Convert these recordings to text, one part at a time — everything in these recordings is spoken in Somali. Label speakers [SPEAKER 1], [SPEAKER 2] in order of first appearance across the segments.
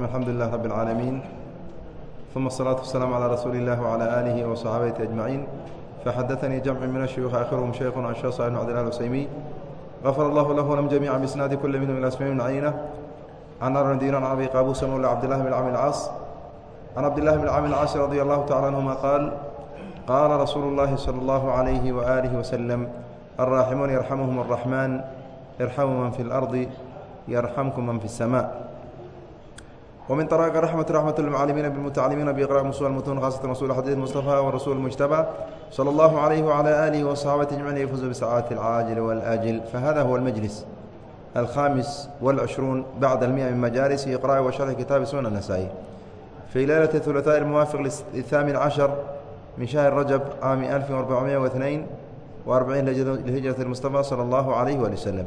[SPEAKER 1] الحمد لله رب العالمين ثم الصلاة والسلام على رسول الله وعلى آله وصحابته أجمعين فحدثني جمع من الشيوخ آخرهم شيخنا الشيخ صالح بن عبد الله العسيمي غفر الله له ولم جميعا بإسناد كل منهم إلى اسماء بن عيينة عن أرن دينار عن أبي قابوس مولى عبد الله بن عامر العاص عن عبد الله بن عامر العاص رضي الله تعالى عنهما قال قال رسول الله صلى الله عليه وآله وسلم الراحمون يرحمهم الرحمن ارحموا من في الأرض يرحمكم من في السماء ومن طرائق رحمة رحمة المعلمين بالمتعلمين بإقراء مصول المتون خاصة رسول حديث المصطفى ورسول المجتبى صلى الله عليه وعلى آله وصحابته أجمعين يفوز بسعادة العاجل والآجل فهذا هو المجلس الخامس والعشرون بعد المئة من مجالس إقراء وشرح كتاب سنن النسائي في ليلة الثلاثاء الموافق للثامن عشر من شهر رجب عام 1442 لهجرة المصطفى صلى الله عليه وآله وسلم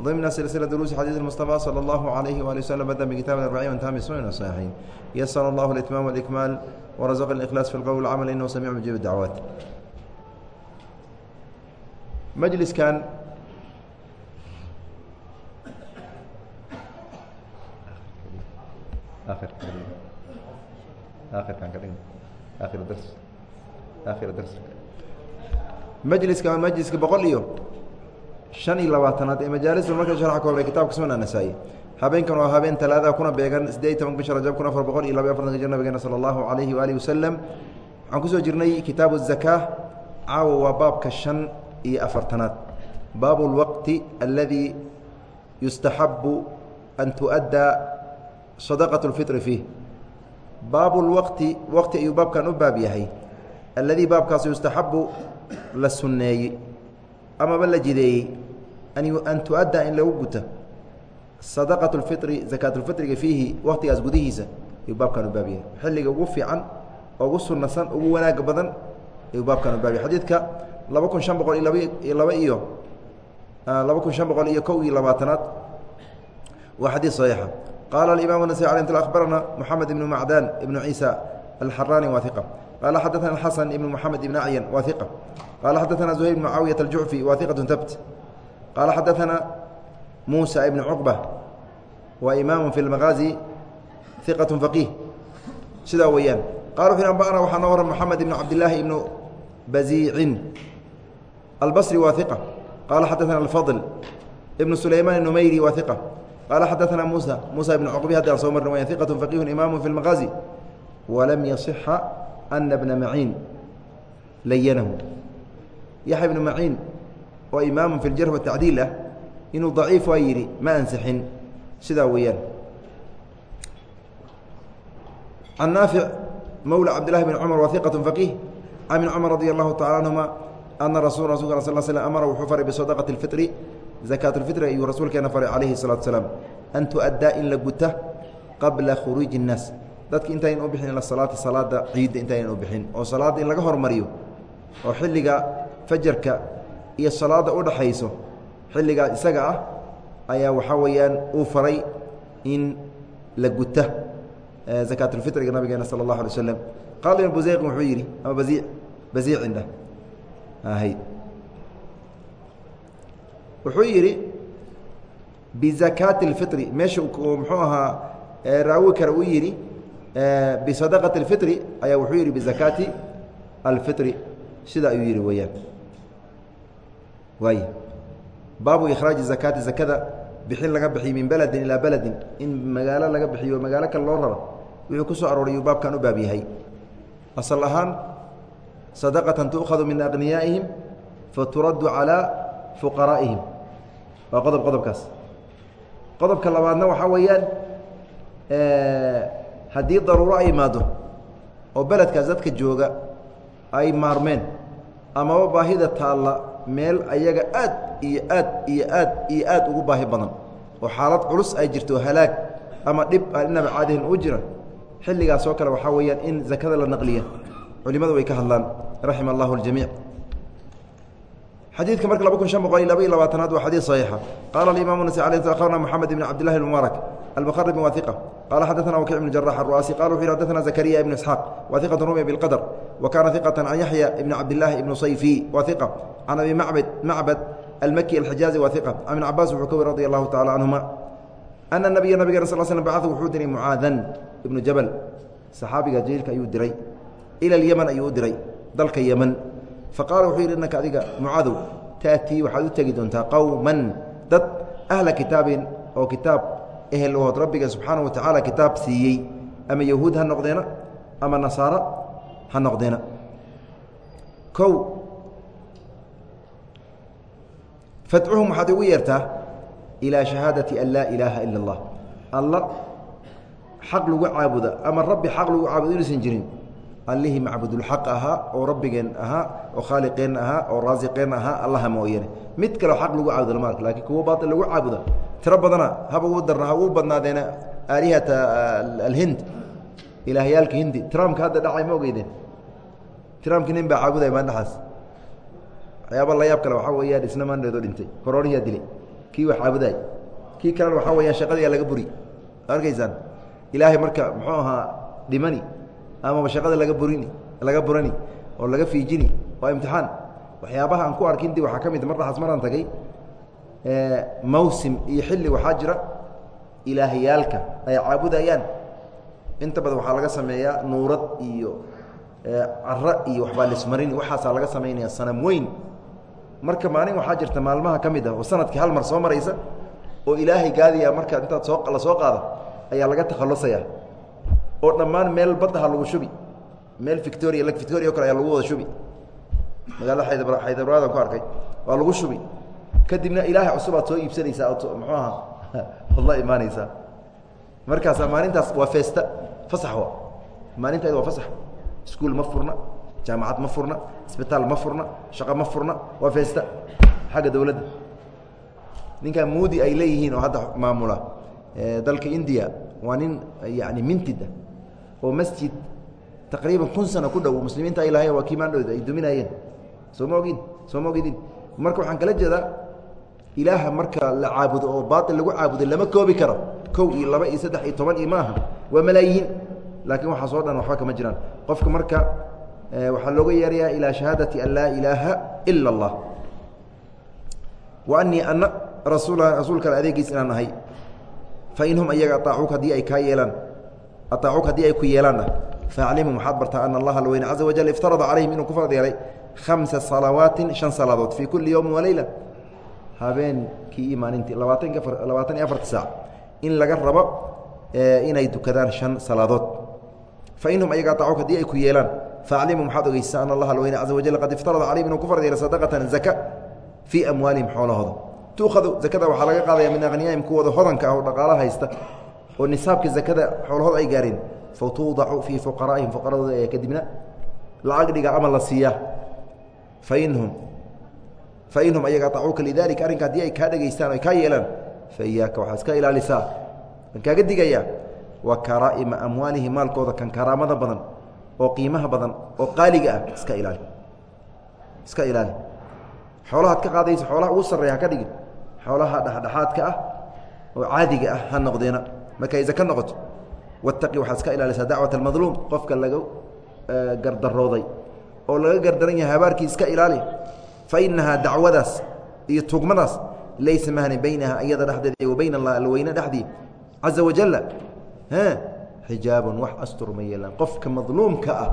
[SPEAKER 1] ضمن سلسلة دروس حديث المصطفى صلى الله عليه وآله وسلم بدأ بكتاب الأربعين وانتهى بسنن الصحيحين يسر الله الإتمام والإكمال ورزق الإخلاص في القول والعمل إنه سميع مجيب الدعوات مجلس كان آخر آخر كان كلمة آخر درس آخر درس مجلس كان مجلس بقول اليوم شhan iyo labaatanaad ee majaalista marka sharxa koobay kitabka sunan anasaa'i habeenkan waa habeen talaada kuna beegan siddeed iyo toban bisha rajab kun afar boqol iyo laba iyo afartanka jir nabigeena sala allahu calayhi waalihi wasalam waxaan ku soo jirnay kitaabu zakaa caawa waa baabka shan iyo afartanaad. Baabu lwaqti aladi yustaxabu an tu'addaa sadaqat lfitri fiih. Baabu lwaqti waqti ayuu baabkan u baab yahay. Alladii baabkaas yustaxabu la sunneeyey amaba la jideeyey? An tuadda in lagu guta. Sadaqat اlfiri zakaatulfitriga fiihi waktigaas gudihiisa ayuu baabkan u xilliga ugu fiican ugu sunnasan ugu wanaaga badan ayuu baabkan u xadiidka laba kun shan boqol iyo laba iyo ah, laba kun shan boqol iyo kow iyo labaatanaad waa xadiid saxiixa. Qaala alimam nasai ala barana moxamed ibnu macdan ibnu ciisa alxaraani waa iqa qaala xadaثana xasan ibn moxamed ibn acyan waa iqa qaala xadaثana زuhayr bn mucaawiyaة الjucfi waa iqaة tabt qaala xadaثana muسى ibn cqبة waa imaamu fi اlmaqaazi iqaة faqiih sidaa weeyaan qala wuxu anba'na waxaa noo waran moxamed ibn cabdillaahi ibnu baziicin albصri waa iqa qaala xadaثana alfadl ibn sulaymaan الnumayri waa iqa qaala xadaثana muسى muسى ibn cqbi haddi aan soo marna waya iqaة faqiihu imaamu fi اlmaqaazi walam yaصixa ana bna maciin layanahu yaxya ibnu maciin oo imaamu fi ljarh watacdiil ah inuu daciif waa yidhi ma ansixin sidaa weeyaan can naafic mowla cabdillahi bn cumar wa iqat faqiih can ibn cumar radi allahu tacala anhuma ana rasul rasulka al sl slm amara wuxuu faray bisadaqati اlfitri zakaat اlfitri ayuu rasuulkeena faray calayhi الsalatu salaam an tu'addaa in la guta qabla khuruuji الnaas dadka intaynan u bixin ila salaati salaada ciidda intaynan u bixin oo salaadda in laga hormariyo oo xilliga fajarka iyo salaada u dhaxayso xilligaa isaga ah ayaa waxaa weeyaan uu faray in la guta zakaatulfitriga nabigeena sala allahu alay waslam qaala ibn buseyqin wuxuu yidhi ama baziic baziicin dhah ahay wuxuu yidhi bizakaati اlfitri meesha muxuu ahaa raawi kale uu yidhi bisadaqati اlfitri ayaa wuxuu yidhi bizakaati alfitri. Sida ayuu yidhi weeyaan. Waay baabu ikhraaji zakaati zakada bixin laga bixiyo min beledin ilaa beledin in magaalo laga bixiyo magaalo kale loo raro wuxuu ku soo arooriyuu baabkan u baab yahay. Asal ahaan sadaqatan tu'khadu min aqniyaa'ihim faturaddu calaa fuqaraa'ihim. Waa qodob qodobkaas. Qodobka labaadna waxaa weeyaan haddii daruuro ay imaado oo beledkaas dadka jooga ay maarmeen amaba baahida taalla meel ayaga aad iyo aad iyo aad iyo aad ugu baahi badan oo xaalad culus ay jirto halaag ama dhib aan inaba caadihin uu jira xilligaas oo kale waxaa weeyaan in zakada la naqliya. Culimadu way ka hadlaan. Raxima allahu اljamiic xadiidka marka laba kun shan boqol iyo laba iyo labaatanaad waa xadiid saxiixa. Qaala alimaam nasa ala akhbarna moxamed ibn cabdillahi ilmubaarak almuqarib bin wahiqa qala xaddaثna wakic ibn jarax aru'aasi qala wuxu yhi xaddaثna zakariya ibn isxaaq wahiqatu rumi bilqadr wa kana hiqatan can yaxya ibni cabdillaahi ibnu sayfi wahiqa can abi macbad macbad almaki alxijaazi wahiqa an cabaas wuxuu ka weri radi allahu tacala canhuma ana nabiya nabigeena sal slm bacau wuxuu diray mucaadan ibnu jabal. Saxaabiga jaliilka ayuu diray. Ila alyeman ayuu u diray. Dalka yeman faqaala wuxuu yidhi innaka adiga mucaadow taatii waxaad u tegi doontaa qowman dad ahla kitaabin oo kitaab ehel ood rabbiga subxaana wa tacaala kitaab siiyey. Ama yahuud ha noqdeena ama nasaaro ha noqdeena. Kow fadcuhum waxaad ugu yeertaa ilaa shahaadati an laa ilaaha ila اllah alla xaq lagu caabuda ama rabbi xaq lagu caabudo inuusan jirin allihii macbudulxaq ahaa oo rabbigeen ahaa oo khaaliqeenna ahaa oo raasiqeenna ahaa allaha mooyane mid kaleo xaq lagu caabudo lama ark lakiin kuwo baail lagu caabuda tiro badana haba ugu darna ha ugu badnaadeena aalihata alhind ilaahyaalka hindi. Tramka hadda dhacay ma ogeydeen? Tramki nin baa caabudaya maandhaxaas waxyaaba la kale waxaa weeyaan isna maandheedoo dhintay. Korooriyaa dilay. Kii wax caabudaay kii kalena waxaa weyaan shaqadiyaa laga buri. Arkaysaan? Ilaahay marka muxuu ahaa dhimani amaba shaqada laga burini laga burani oo laga fiijini waa imtixaan. Waxyaabaha aan ku arkin waxaa ka mid mar dhaxaas maraan tagay mawsim iyo xilli waxaa jira ilaahyaalka ay caabudayaan. Inta badan waxaa laga sameeyaa nuurad iyo cara iyo waxbaa lismarini waxaasaa laga samaynaya sanam weyn. Marka maalin waxaa jirta maalmaha ka mid ah oo sannadkii hal mar soo maraysa oo ilaahay gaadiya markaa intaad soo la soo qaado ayaa laga takhalusaya oo dhammaan meel baddaha lagu shubi. Meel victoria lak victoria o kale ayaa lagu wada shubi. Magaalada xaydab xaydabradan ku arkay. Waa lagu shubi. Kadibna ilaahay cusubaad soo iibsanaysaa oo muxuu aha od la imaanaysaa. Markaasa maalintaas waa feesta. Fasax wa maalintayd waa fasax. Iskuol ma furna jaamacad ma furna isbitaal ma furna shaqo ma furna waa feesta. Xagga dowladda. Ninkaa muudi ay leeyihiin oo hadda maamula dalka indiya waa nin yani mintida oo masjid taqriiban kun sano ku dhow muslimiinta ay lahayen waa kii maandhooda ay duminayeen. Soo ma ogin soo ma ogidin marka waxaan kala jeedaa ilaaha marka la caabudo oo baail lagu caabudo lama koobi karo. Kow iyo laba iyo saddex iyo toban iyo maaha waa malaayihiin laakiin waxaas oo dhan waxba kama jiraan. Qofka marka waxaa looga yeerayaa ilaa shahaadati an laa ilaaha ila اllah wa anii ana rasuula rasuulkan adeegiis inaan ahay. Fainhum ayaga aaacuuk haddii ay kaa yeelaan aaacuuk haddii ay ku yeelaanna faaclimhum waxaad bartaa ana allaha alweyne caza wajal iftarada calayhim inuu ku farad yeelay khamsa salawaatin shan salaadood fii kulli yowmi waleyla habeenkii iyo maalintii labaatanka labaatan iyo afarta saac in laga rabo inay dukadaan shan salaadood. Fainhum ayaga aaacuuk haddii ay ku yeelaan faaclimhum waxaad ogeysaa ana allaha alweyne caza wajal qad iftarada calayhim inuu ku farad yeelay sadaqatan zaka fii amwaalihim xoolahooda. Tuukhadu zakada waxaa laga qaadaya min akhniyaahim kuwooda hodanka ah oo dhaqaalo haysta oo nisaabka zakada xoolahooda ay gaareen fatuudacu fii fuqaraa'ihim fuqaradooda ayaa kadibna lacag dhiga ama la siiyaa. Fainhum fainhum ayaga aطacuuka lidalika arrinka haddii ay kaa dhegaystaan ay kaa yeelaan fa iyaaka waxaa iska ilaalisaa. Kan kaaga digayaa wa karaa'ima amwaalihim maalkooda kan karaamada badan oo qiimaha badan oo qaaliga ah iska ilaali. Iska ilaali. Xoolahaad ka qaadaysa xoolaha ugu sarreeya ha ka dhigin. Xoolaha dhexdhexaadka ah oo caadiga ah ha noqdeena markay zaka noqoto wattaqi waxaad iska ilaalisaa dacwat almadluum qofka laga gardarooday oo laga gardaran yahay habaarkii iska ilaali fa inahaa dacwadaas iyo tugmadaas laysa mahni baynaha iyada dhexdeeda wa bayna allah alweyne dhexdii caza wajalla xijaabun wax astur ma yeelaan qofka madluumka ah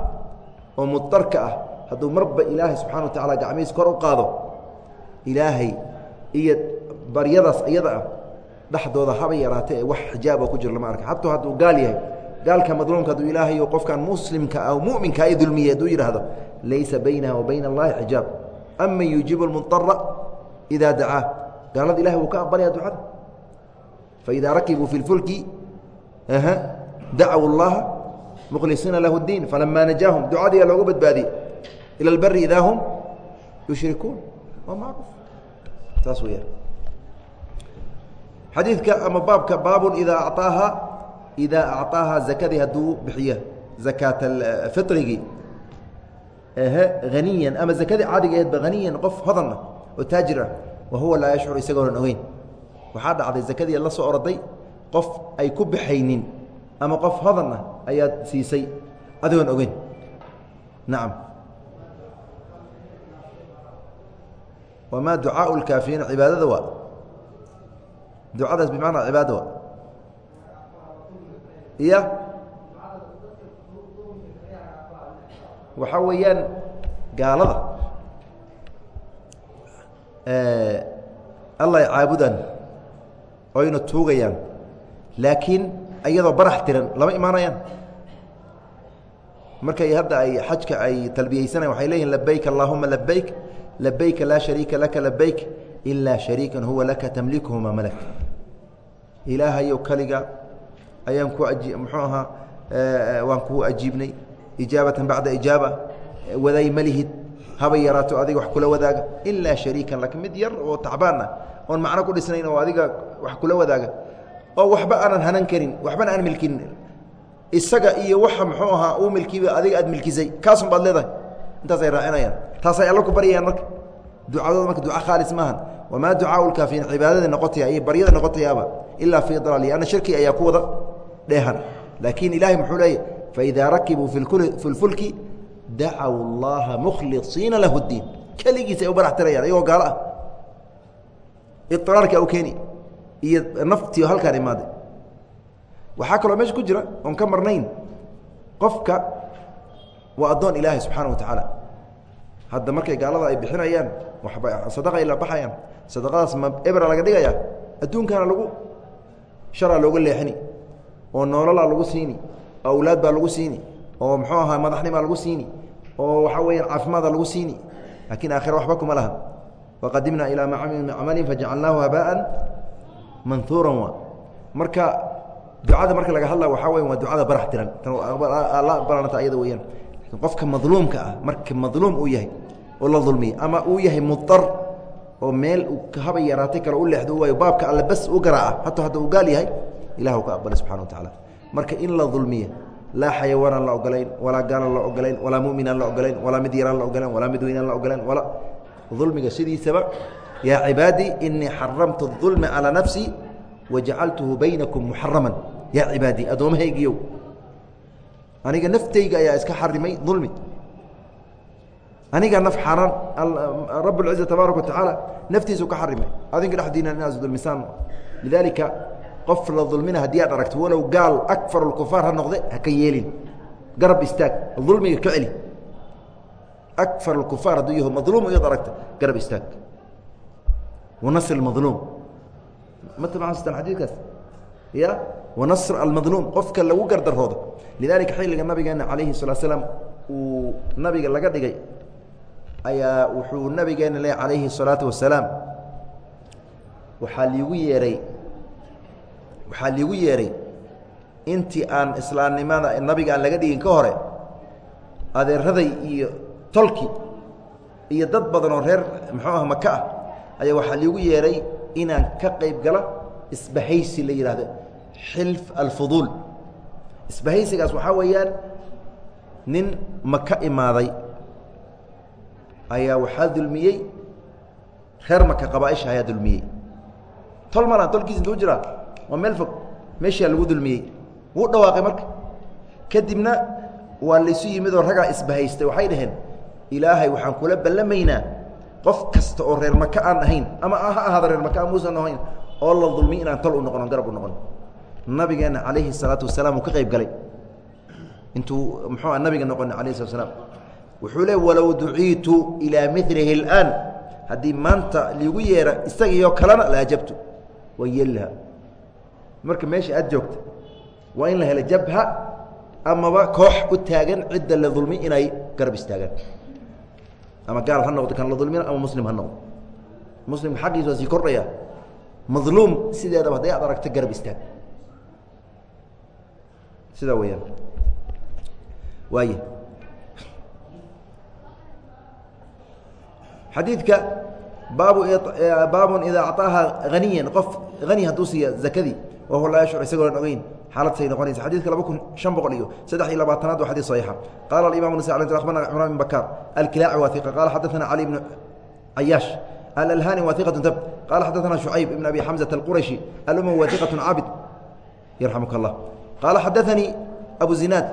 [SPEAKER 1] oo mudarka ah hadduu marba ilaahay subxana wa tacala gacmihiis kor u qaado ilaahay iyo baryadaas iyada ah dhexdooda haba yaraatee wax xijaaba ku jiro lama arka xataa hadduu gaal yahay gaalka madluumka hadduu ilaahay qofkan muslimka ah muminka i dulmiyey hadduu yidhaahdo laysa baynaha wa bayna allahi xijaab aman yuujibu lmudara idaa dacaa gaalada ilahay wuu ka aqbalaya ducada faidaa rakibuu fi lfulki dacaw اllaha mkhlisiina lahu اdiin falama najaahum ducadiia looga badbaadiyey ilى اlberi idaa hum yushrikuun waa macruuf saas weyaan xadiidka ama baabka baabun idaa acaaha idaa acطaaha zakadii hadduu bixiyo zakaat fiطrigii haniyan ama zakadii caadigeedba haniyan qof hodan ah oo taajir ah wa huwa laa yashcur isagoonan ogeyn waxaa dhacday zakadii la soo orday qof ay ku baxaynin ama qof hodan ah ayaad siisay adigoon ogeyn nacam wamaa ducaau اlkaafiriina cibaadada waa ducadaas bimacnaa cibaada waa iyo waxaa weeyaan gaalada alla ay caabudaan oyna tuugayaan laakiin iyadoo barax tiran lama imaanayaan. Markay hadda ay xajka ay talbiyeysanayan waxay leeyihiin labayk allahuma labayk labayka laa shariika laka labayk ilaa shariikan huwa laka tamlikuhu malak ilaahayow kaliga ayaan ku aji muxuu ahaa waan kuu ajiibnay ijaabatan bacda ijaaba waday ma lihid haba yaraato adiga wax kula wadaaga ilaa shariikan laka mid yar oo tacbaan ah oon macno ku dhisnayn oo adiga wax kula wadaaga oo waxba aanan hanan karin waxbana aan milkin isaga iyo waxa muxuu ahaa uu milkiiba adiga aad milkisay kaasun baad leedahay intaasay raacinayaan taasay alla ku baryayaan marka ducadooda marka duca khaalis maahan wamaa ducaau lkaafiin cibaadada noqotaya iyo baryada noqotayaaba ilaa fii dalaal lianna shirki ayaa ku dheehan. Laakiin ilaahay muxuu leeyahy faidaa rakibuu fi lfulki dacaw llaha mukhlisiina lahu اdiin keligiis ay u barax tirayaan ayagoo gaalo ah. Iiraarka u keeni iyo naftii halkaan imaaday waxaa kaloo meesha ku jira oon ka marnayn qofka waa addoon ilaahay subxaana wa tacaala hadda markay gaalada ay bixinayaan waxba sadaqa ay la baxayaan. Sadaqadaas ma ebra laga dhigaya adduunkana lagu sharaa looga leexini. Oo noololaa lagu siini. Oo awlaad baa lagu siini. Oo muxuu ahaa madaxnimaa lagu siini. Oo waxaa weyaan caafimaada lagu siini. Laakiin aakhira waxba kuma laha. Waqadimnaa ilaa maa camilu min camalin fajacalnaahu habaan manhuuran wa. Marka ducada marka laga hadla waxaa weya waa ducada barax tiran. La baranata ayada weyaan qofka madluumka ah marka madluum uu yahay oo la dulmiya ama uu yahay mudar oo meel uu haba yaraatay kale u leexdo waayo baabka alle bas u garaaca hataa hadda uu gaal yahay ilah u ka aqbalay subxana wa tacaala marka in la dulmiya laa xayawaanaan la ogolayn walaa gaalan la ogolayn walaa muminaan la ogolayn walaa mid yaraan la ogolayn walaa mid weynaan la ogolayn wala dulmiga sidiisaba yaa cibaadii inii xaramtu الظulma calىa nafsii wajacaltuhu baynakum muxaraman yaa cibaadii addoommahaygiiyow aniga naftayga ayaa iska xarimay dulmi aniga naf xaaraan rab اlciza tabaaraka watacaala naftiisu ka xarimay adinka dhexdiina inaas dulmisaan lidaalika qof la dulmina haddii aad aragto walow gaal akfar اkufaar ha noqde haka yeelin garab istaag dulmiga ka celi akfar اkufaar hadduu yaho madluum iyaad aragta garab istaag wanasr اmadluum ma tabastaan xadiidkaas ya wanasr almadluum qofka lagu gardaroodo lidalika xilliga nabigeena calayhi salaat slam uu nabiga laga dhigay ayaa wuxuu nabigeena le calayhi salaatu wasalaam waxaa liigu yeehay waxaa liigu yeehay intii aan islaamnimada nabiga aan laga dhigin ka hore adeeraday iyo tolki iyo dad badan oo reer muxuu ah maka ah ayaa waxaa liigu yeehay inaan ka qayb gala isbahaysi la yidhaahdo xilf alfuduul. Isbahaysigaas waxaa weeyaan nin maka imaaday ayaa waxaa dulmiyey reer maka qabaaisha ayaa dulmiyey. Tol malan tolkiis intuu jiraa waa meel fog meeshaa lagu dulmiyey. Wuu dhawaaqay marka. Kadibna waa laysu yimid oo ragaa isbahaystay. Waxay dhaheen ilaahay waxaan kula ballamaynaa qof kasta oo reer maka aan ahayn ama ha ahaada reer maka muusan ahayn oo la dulmiy inaan tol u noqono garab u noqon nabigeena calayhi salaatu wasalaam uu ka qayb galay. Intuu muxuu nabiga noqon alayh slat slam wuxuu le walow duciitu ilaa milihi اlaan haddii maanta liigu yeera isagiioo kalena la ajabtu lahaa marka meesha aad joogta waa in la helo jabha amaba koox u taagan cidda la dulmi inay garab istaagaan. Ama gaal ha noqdo kan la dulmina ama muslim ha noqdo muslimka xaqiisa sii kordhaya madluum sideedaba hadday aad aragto garab istaag sidaa weyaan waay xadiidka baabu baabun idaa acطaaha haniyan qof hani hadduu siiya zakadii wahuwa laa yashcur isagoon ogeyn xaaladtay noqonaysa xadidka laba kun شhan boqol iyo saddex iyo labaatanaad waa xadيث صaيixa qala الimam نس aخbarna cمrان بن bكاr الكiلاaعي wa ثiq qala xadaثna علي بن عyاaش الأlhاني wa ثiqة tب qala xadaثna شhuعayب بن أbي حمزة الqرaشي الأmwi wa ثiqة cاabد يرحمka الله qaala xadaanii abu zinaad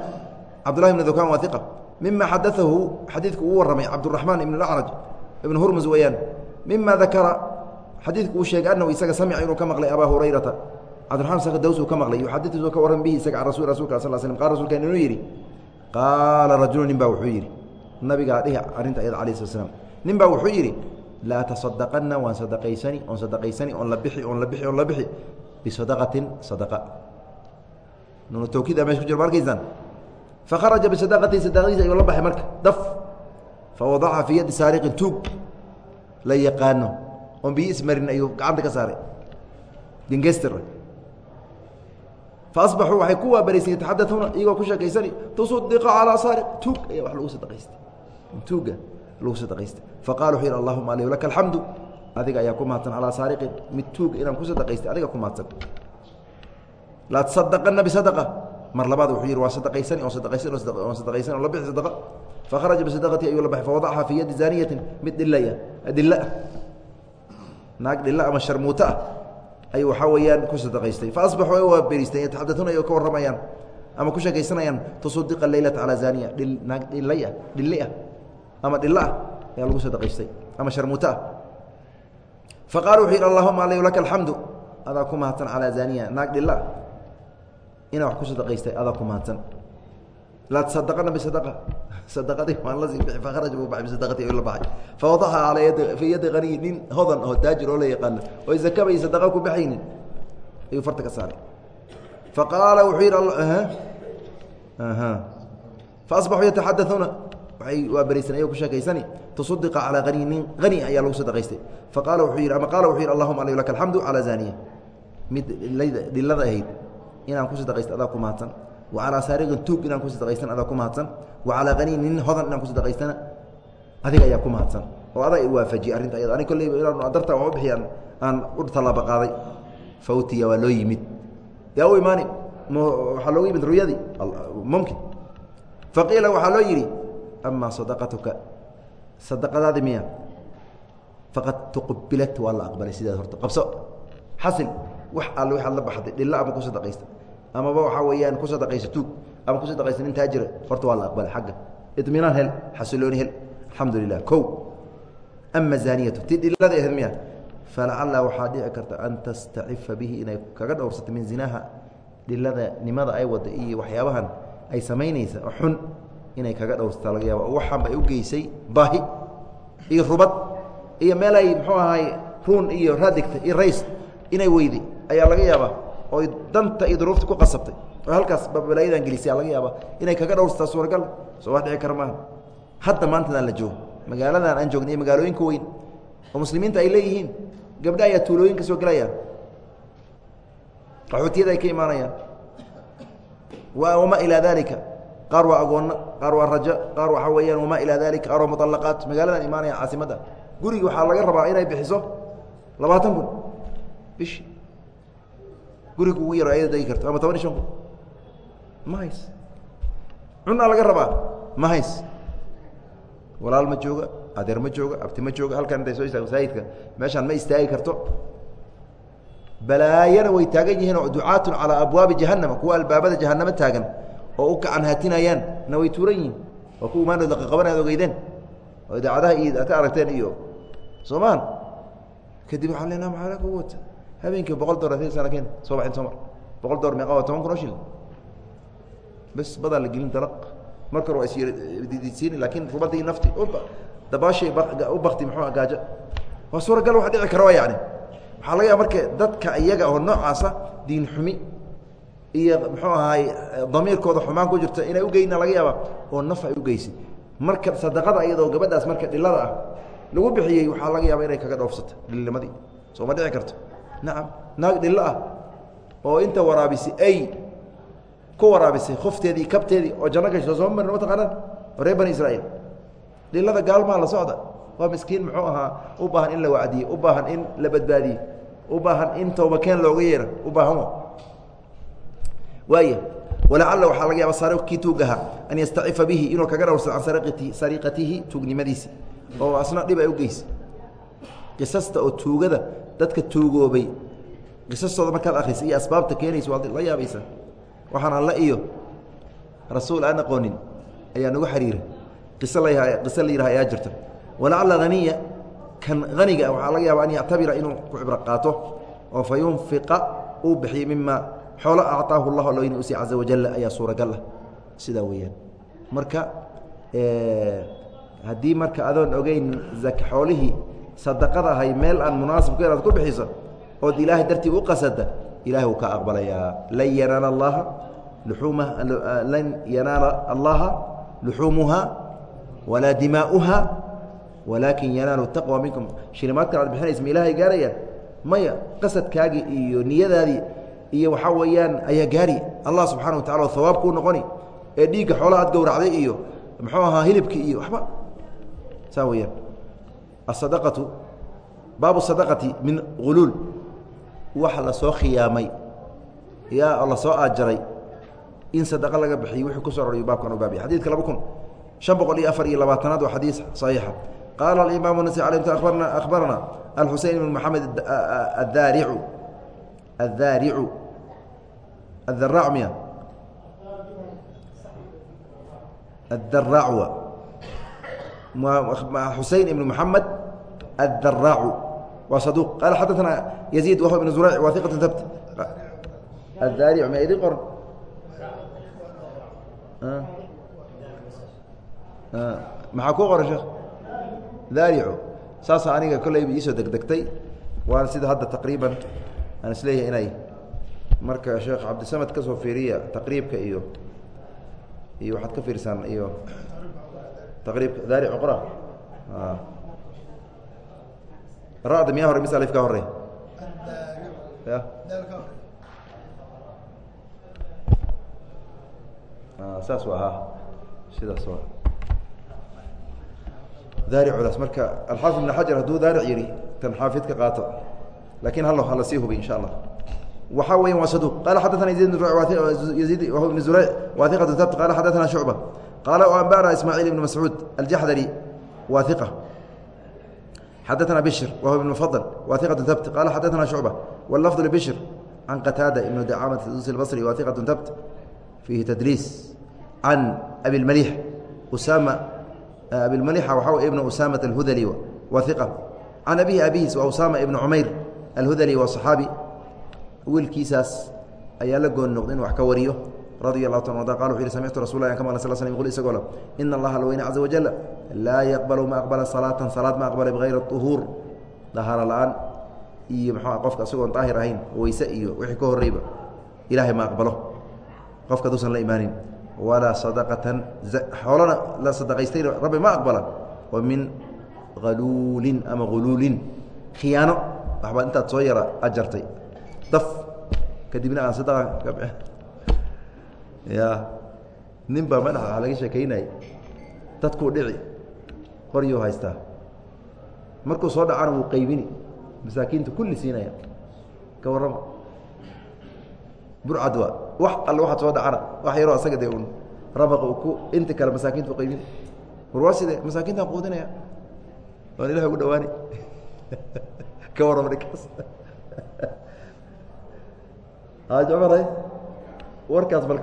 [SPEAKER 1] cabdullahi bn dukaan waa iqa mima xadaahu xadiidku uu warramay cabduraxmaan ibn acraj ibn hurmus weeyaan mima dakara xadiidku uu sheegay anahu isaga samica inuu ka maqlay abaa hurayrata cabdiraman dawsuu ka maqlay yuxadiu ka warram bihi isaga can rasul rasulka sal slm qala rasulka inuu yidhi qaala rajulu nin baa wuxuu yidhi nabigaa dhihi arrinta ayada alah slat slam nin baa wuxuu yidhi laa tasadaqanna waan sadaqaysani oon sadaqaysani oon la bixi oon la bixi oon la bixi bisadaqatin sadaqa nunu tawkiida meesha ku jiro ma arkaysaan? Fakharaja bisadaqatin sadaqadiisa ayuu la baxay marka daf. Fawadaca fii yaddi saariqin tuug la yaqaano. Oon biyo ismarin ayuu gacanta ka saaray. Dingester. Faasbaxuu waxay ku waabaraysay yataxadauuna iyagoo ku sheekaysani tusudiqa calaa saariq. Tuug ayaa wax lagu sadaqaystay. Tuuga lagu sadaqaystay. Faqala wuxuu yidhi allahuma alih laka alxamdu. Adiga ayaa ku mahadsan calaa saariqin. Mid tuuga inaan ku sadaqaystay adiga ku mahadsan laa tasadaqana bisadaqa mar labaad wuxuu yidhi waa sadaqaysani oon sadaqaysan oon sadaqaysan on la bixi sadaqa. Fakharaja bisadaqati ayuu la baxay fawadacaha fii yaddi zaaniyatin mid dhilaya dhilla naag dhilla ama sharmuuto ah ayuu waxaa weeyaan ku sadaqaystay. Faasbaxuu ay waa beristeen yataxadauuna ay ka warramayaan ama ku sheekaysanayaan tusudiqa leylata calaa zaaniya. Dhil naag dhilay ah dhilli ah ama dhilla ah ayaa lagu sadaqaystay ama sharmuuto ah. Faqala wuxuu yidhi allahuma alay laka alxamdu adaa ku mahadsan calaa zaaniya naag dhilla. ah inaa wax ku sadaqaystay adaa ku mahadsan laa tasadaqana bisadaqa sadaqadii waan la sii bixi fakharaj buu baxay bisadaqati ayuu la baxay. Fawadaxa calaa yadi fii yaddi haniyi nin hodan oo taajir oo la yaqaano oo zakaba iyo sadaqa ku baxaynin ayuu farta ka saaray. Faqaala wuxuu yidhi faasbaxuu yataxadauuna waay waa berisan ayagoo ku sheekaysani tusudiqa calaa haniyi nin hani ayaa lagu sadaqaystay. Faqaala wuxuu yidhi ama qaala wuxuu yidhi allahuma alay laka alxamdu calaa zaaniya. Mid dhilada ahayd inaan ku sadaqaysta adaa ku mahadsan. Wa calaa saariqin tuug inaan ku sadaqaystan adaa ku mahadsan. Wa calaa haniyin nin hodan inaan ku sadaqaystana adiga ayaa ku mahadsan. Oo adaa i waafajiyay arrinta ayada. Ani kolleyba inaan darta waa u bixiyaan aan u tallaaba qaaday. Fawtiya waa loo yimid. Yaa u imaani waxaa loogu yimid ruyadii? Mumkin. Faqiila waxaa loo yidhi amaa sadaqatuka. Sadaqadaadi miya faqad tuqbilat waa la aqbalay sidaad horta qabso. Xasil wax alle waxaad la baxday dhilla ama ku sadaqaysta. Amaba waxaa weeyaan ku sadaqaysa tuug ama ku sadaqaysa nin taajira horta waa la aqbalay xagga. Idminaan hel xasilooni hel alxamdu lilah kow. Ama zaaniyatu ti dhillada ahayd miya falacalla waxaa dhici karta an tastacifa bihi inay kaga dhowrsato min zinaha dhilada nimada ay wada iyo waxyaabahan ay samaynaysa xun inay kaga dhowrsata laga yaaba waxaanba ay u geysay baahi iyo rubad iyo meel ay muxuu ahaay ruun iyo raadigta iyo rays inay weyday ayaa laga yaabaa oo danta iyo duruufta ku qasabtay. Oo halkaas babalaayadan gelisay laga yaaba inay kaga dhowrsataa suuragal soo wax dhici kara maaha hadda maantadaan la joogo magaaladan aan joogna magaalooyinka weyn. Oo muslimiinta ay leeyihiin gabdha ayaa tuulooyinka soo gelayaan qaxootiyada ay ka imaanayaan. Wamaa ilaa dalika qaar waa agoonna qaar waa rajo qaar waxaa weeyaan wamaa ilaa dalika qaar waa muطalaqaat magaaladan imaanaya caasimadda guriga waxaa laga rabaa inay bixiso labaatan kun. Bishi guriga ugu yaro ayada degi karto ama toban iyo shan kun ma hays. Cunaa laga rabaa. Ma hays. Walaal ma jooga adeer ma jooga abti ma jooga halkan intay soo istaag masaajidka meeshaan ma istaagi karto. Balaayana way taagan yihiin oo ducaatun calaa abwaabi jahannama kuwa albaabada jahanamo taagan oo u kacan hatinayaan na way tuuran yihiin waa kuwa maandood laqaqaban aad ogeydeen oo idaacadaha iyo aad ka aragteen iyo soomaan kadib waxaan leenaha maxaa ka wata habeenkii boqol sana keen soo baxin soo mar. Boqol door meeqa waa toban kun oo shil bes badaa la gelin dalaq. Marka hore waa isdiidsiini laakiin rubadii nafti dabaashay u bakti muxuu gaajo waa suuragal wax dhici kara yani waxaa laga yaaba marka dadka iyaga oo noocaasa diin xumi iyo muxuu ahaay damiirkooda xumaan ku jirta inay ugeyna laga yaaba oo naf ay ugeysid marka sadaqada iyadoo gabadhaas marka dhilada ah lagu bixiyey waxaa laga yaaba inay kaga dhoofsato dhilnimadii soo ma dhici karto nacam naag dhillo ah. Oo inta waraabisay ay ku waraabisay khofteedii kabteedii oo janno gasho sooma marna mataqaanaan reer bani israa'iil. Dhilada gaalmaa la socda? Waa miskiin muxuu ahaa u baahan in la wacdiye u baahan in la badbaadiye u baahan in toobakeen looga yeero u baahan waaya walacalla waxaa laga yaaba saarikii tuugaha an yastacifa bihi inuu kaga dhowrsado can sariqati sariqatihi tuugnimadiisi oo asna dhib ay u geysay. Qisasta oo tuugada dadka tuugoobay qisastooda markaad akhrisa iyo asbaabta keenaysa waad la yaabaysaa waxaan alle iyo rasuul aan aqoonin ayaa nagu xiriira. Qiso la qiso la yidhaha ayaa jirta. Walacalla haniya kan haniga waxaa laga yaaba an yactabira inuu ku cibro qaato oo fa uu bixiyey mima xoolo acطaahu اllah alloyna usi caza wajal ayaa suuragal ah. Sidaa weeyaan. Marka haddii marka adoon ogeyn xoolihii sadaqada ahay meel aan munaasib ku inaad ku bixiso ood ilaahay dartii u qasada ilahay wuu ka aqbalayaa lan yanaala allaha luuuma lan yanaala allaha luxuumuha walaa dimaa'uha walaakin yanaalu taqwa minkum. Shilimaadkan aad bixinaysa ma ilahay gaarayaan maya qasadkaagii iyo niyadaadii iyo waxaa weeyaan ayaa gaari. Allah subxana wa tacala hawaab kuu noqoni ee dhiigga xoolaha aad gowracday iyo muxuu ahaa hilibkii iyo waxba. Saa weyaan asadaqatu baabu sadaqati min huluul wax la soo khiyaamay yaa la soo aajaray in sadaqo laga bixiyey wuxuu ku soo rorayuu baabkan u baabiyay xadiidka laba kun shan boqol iyo afar iyo labaatanaad waa xadiis saxiixa. Qaala alimaamu anasai alay barna akhbarana alxuseyn ibn maxamed addaaricu addaaricu addaracmiya addaraac aلdaraac xusein ibn mحamed aلdaraacu waa saduq qaala xadaثna yaزيid wahو ibn zurayc wa iqaة habt adaric ma idin qoran maxaa ku qoran sheekh daaricu saasa aniga kolleyba iisoo degdegtay waana sida hadda taqriiban aan isleeyahay inay marka sheekh cabdisamed ka soo fiiriya taqriibka iyo iyo waxaad ka fiirsaan iyo ra'da miyaa hore mise alif ka horey ya saas ha sidaas daaricudaas marka alxaafid ibn xajar hadduu daaric yihi tan xaafidka qaato laakiin hal hala sii hubi insha allah waxaa weya waa saduq qala xadaثana yaziid whu ibn zurayc wahiqat habt qala xadaثana shucba qaala ambana ismaaciil ibn mascuud aljaxdari wahiqa xadaثana bishr whu ibn fadl wahiqat habt qala xadaثana shucba wاlafظ lbishr can qataada ibn dacamat dusi اbصri wahiqat habt fiihi tadliis can abi اlmalix usama abilmalixa waxaa ibn usaamata alhudali waa iqa can abihi abihiis waa usaama ibn cumayr alhudali waa صaxaabi wiilkiisaas ayaa la gooni noqday inu wax ka wariyo radia اlahu ta ada qal wuxu yhi samictu rasul an ka maqla sl sl qul isagoo le ina allaha alweyne caza wajal laa yaqbalu ma aqbala salaatan salaad ma aqbala bigayri طuhuur dahaaro la'aan iyo mxu qofka isagoon daahir ahayn weyse iyo wixii ka horeyba ilahay ma aqbalo. Qofka aduusan la imaanin walaa sadaqatan xoolana la sadaqaystayna rabbi ma aqbala. Wa min haluulin ama huluulin khiyaano waxbaad intaad soo yara ajartay. Daf kadibna aan sadaqa ka bix ya. Nin baa madaxa waa laga sheekaynay? Dadkuu dhici. Qoryuu haystaa markuu soo dhacana wuu qaybini. Masaakiinta kulli siinaya. Ka warrama. Burcad waa. Wax alle waxaad soo dhacana. Wax yaroo asaga dee un rabaqa ku inta kale masaakinta u qaybin war waa sidee? Masaakintaan quudinaya. Waan ilahi ugu dhawaani ka warrama ninkaas haaj cumaray warkaas bal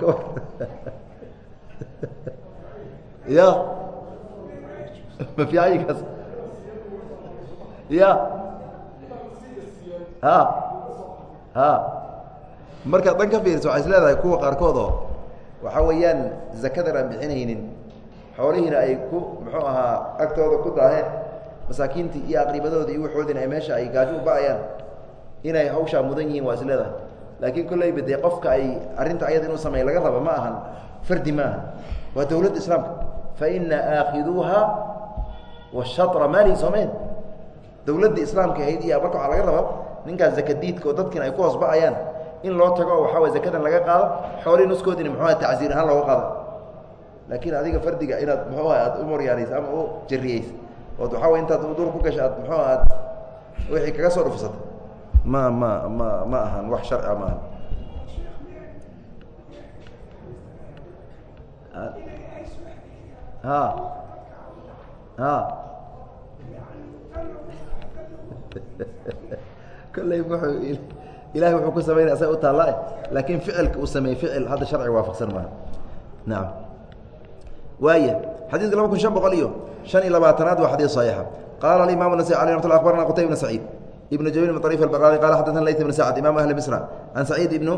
[SPEAKER 1] ya. Ma fiicanyigaas ya. Ha. Ha. Markaad dhan ka fiiriso waxay is leedahay kuwa qaarkood oo waxaa weeyaan zakadan aan bixinaynin xoolihiina ay ku muxuu ahaa agtooda ku daaheen masaakiintii iyo aqribadoodii iyo waxoodina ay meesha ay gaajo u ba'ayaan inay hawshaa mudan yihiin waa is leedahay laakiin kolleyba dee qofka ay arrinta ayada inuu sameey laga raba ma ahan. Fardi ma aha waa dowladda islaamka. Fa ina aakhiduuha washatra maali soomeen dowladda islaamka ahayd iyo marka waxaa laga rabaa ninkaas zakadiidka oo dadkiina ay ku hoos ba'ayaan. In loo tago oo waxaa way zakadan laga qaado xoolihii nuskoodina muxuuha tacsiir ahaan looga qaado. Laakiin adiga fardiga inaad muxuuha aad u moryaanaysa ama u jariyeysa ood waxaa way intaad dur ku gasha aad muxuuha aad wixii kaga soo dhufsata ma ma ma ma ahan wax sharcia ma ahan. Ha. Ha. Kolley wuxuu ilahay wuxuu ku samaynaya asaga u taalla laakiin ficilka uu sameeyey ficil hadda sharciga waafaqsan maaha nacam waaya xadiidka laba kun shan boqol iyo shan iyo labaatanaad waa xadiis saxiixa. Qaala alimaam nasai alay ramat lla akbarana qutayb bn saciid ibnu jamiil bn ariif albaqaani qala xadana layt bn sacd imam ahli misra can saciid ibnu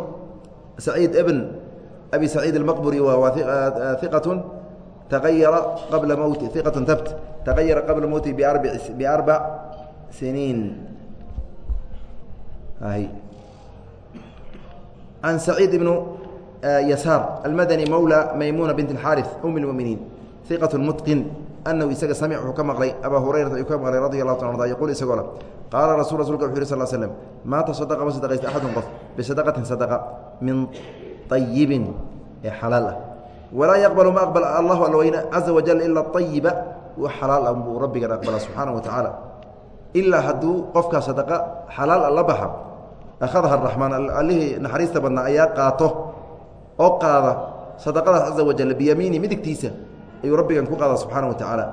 [SPEAKER 1] saciid ibn abi saciid almaqburi wa iqat tagayara qabla mowti iqat tabt tagayara qabla mowti biarbac siniin can saciid ibnu yasaar almadani mowla maymuna bint اxaariث um اlmuminiin iqat mutqin anahu isaga samic wuxuu ka maqlay abaa hurayrata ayuu ka maqlay radi allahu ta arda yquul isagoo le qaala rasul rasulka wuxu yh sal slm maa tasadaqa ma sadaqaysta axadun qof bisadaqatin sadaqa min ayibin ee xalaal ah walaa yaqbalu ma aqbal allahu alweyne caza wajal ilaa ayiba w xalaal ah buu rabbigan aqbala subxaana wa tacaala ilaa hadduu qofkaa sadaqa xalaal a la baxa akhadaha araxmaan allihii naxariista badnaa ayaa qaato oo qaada sadaqadaas caza wajal biyamiini midigtiisa ayuu rabbigan ku qaada subxaana wa tacaala.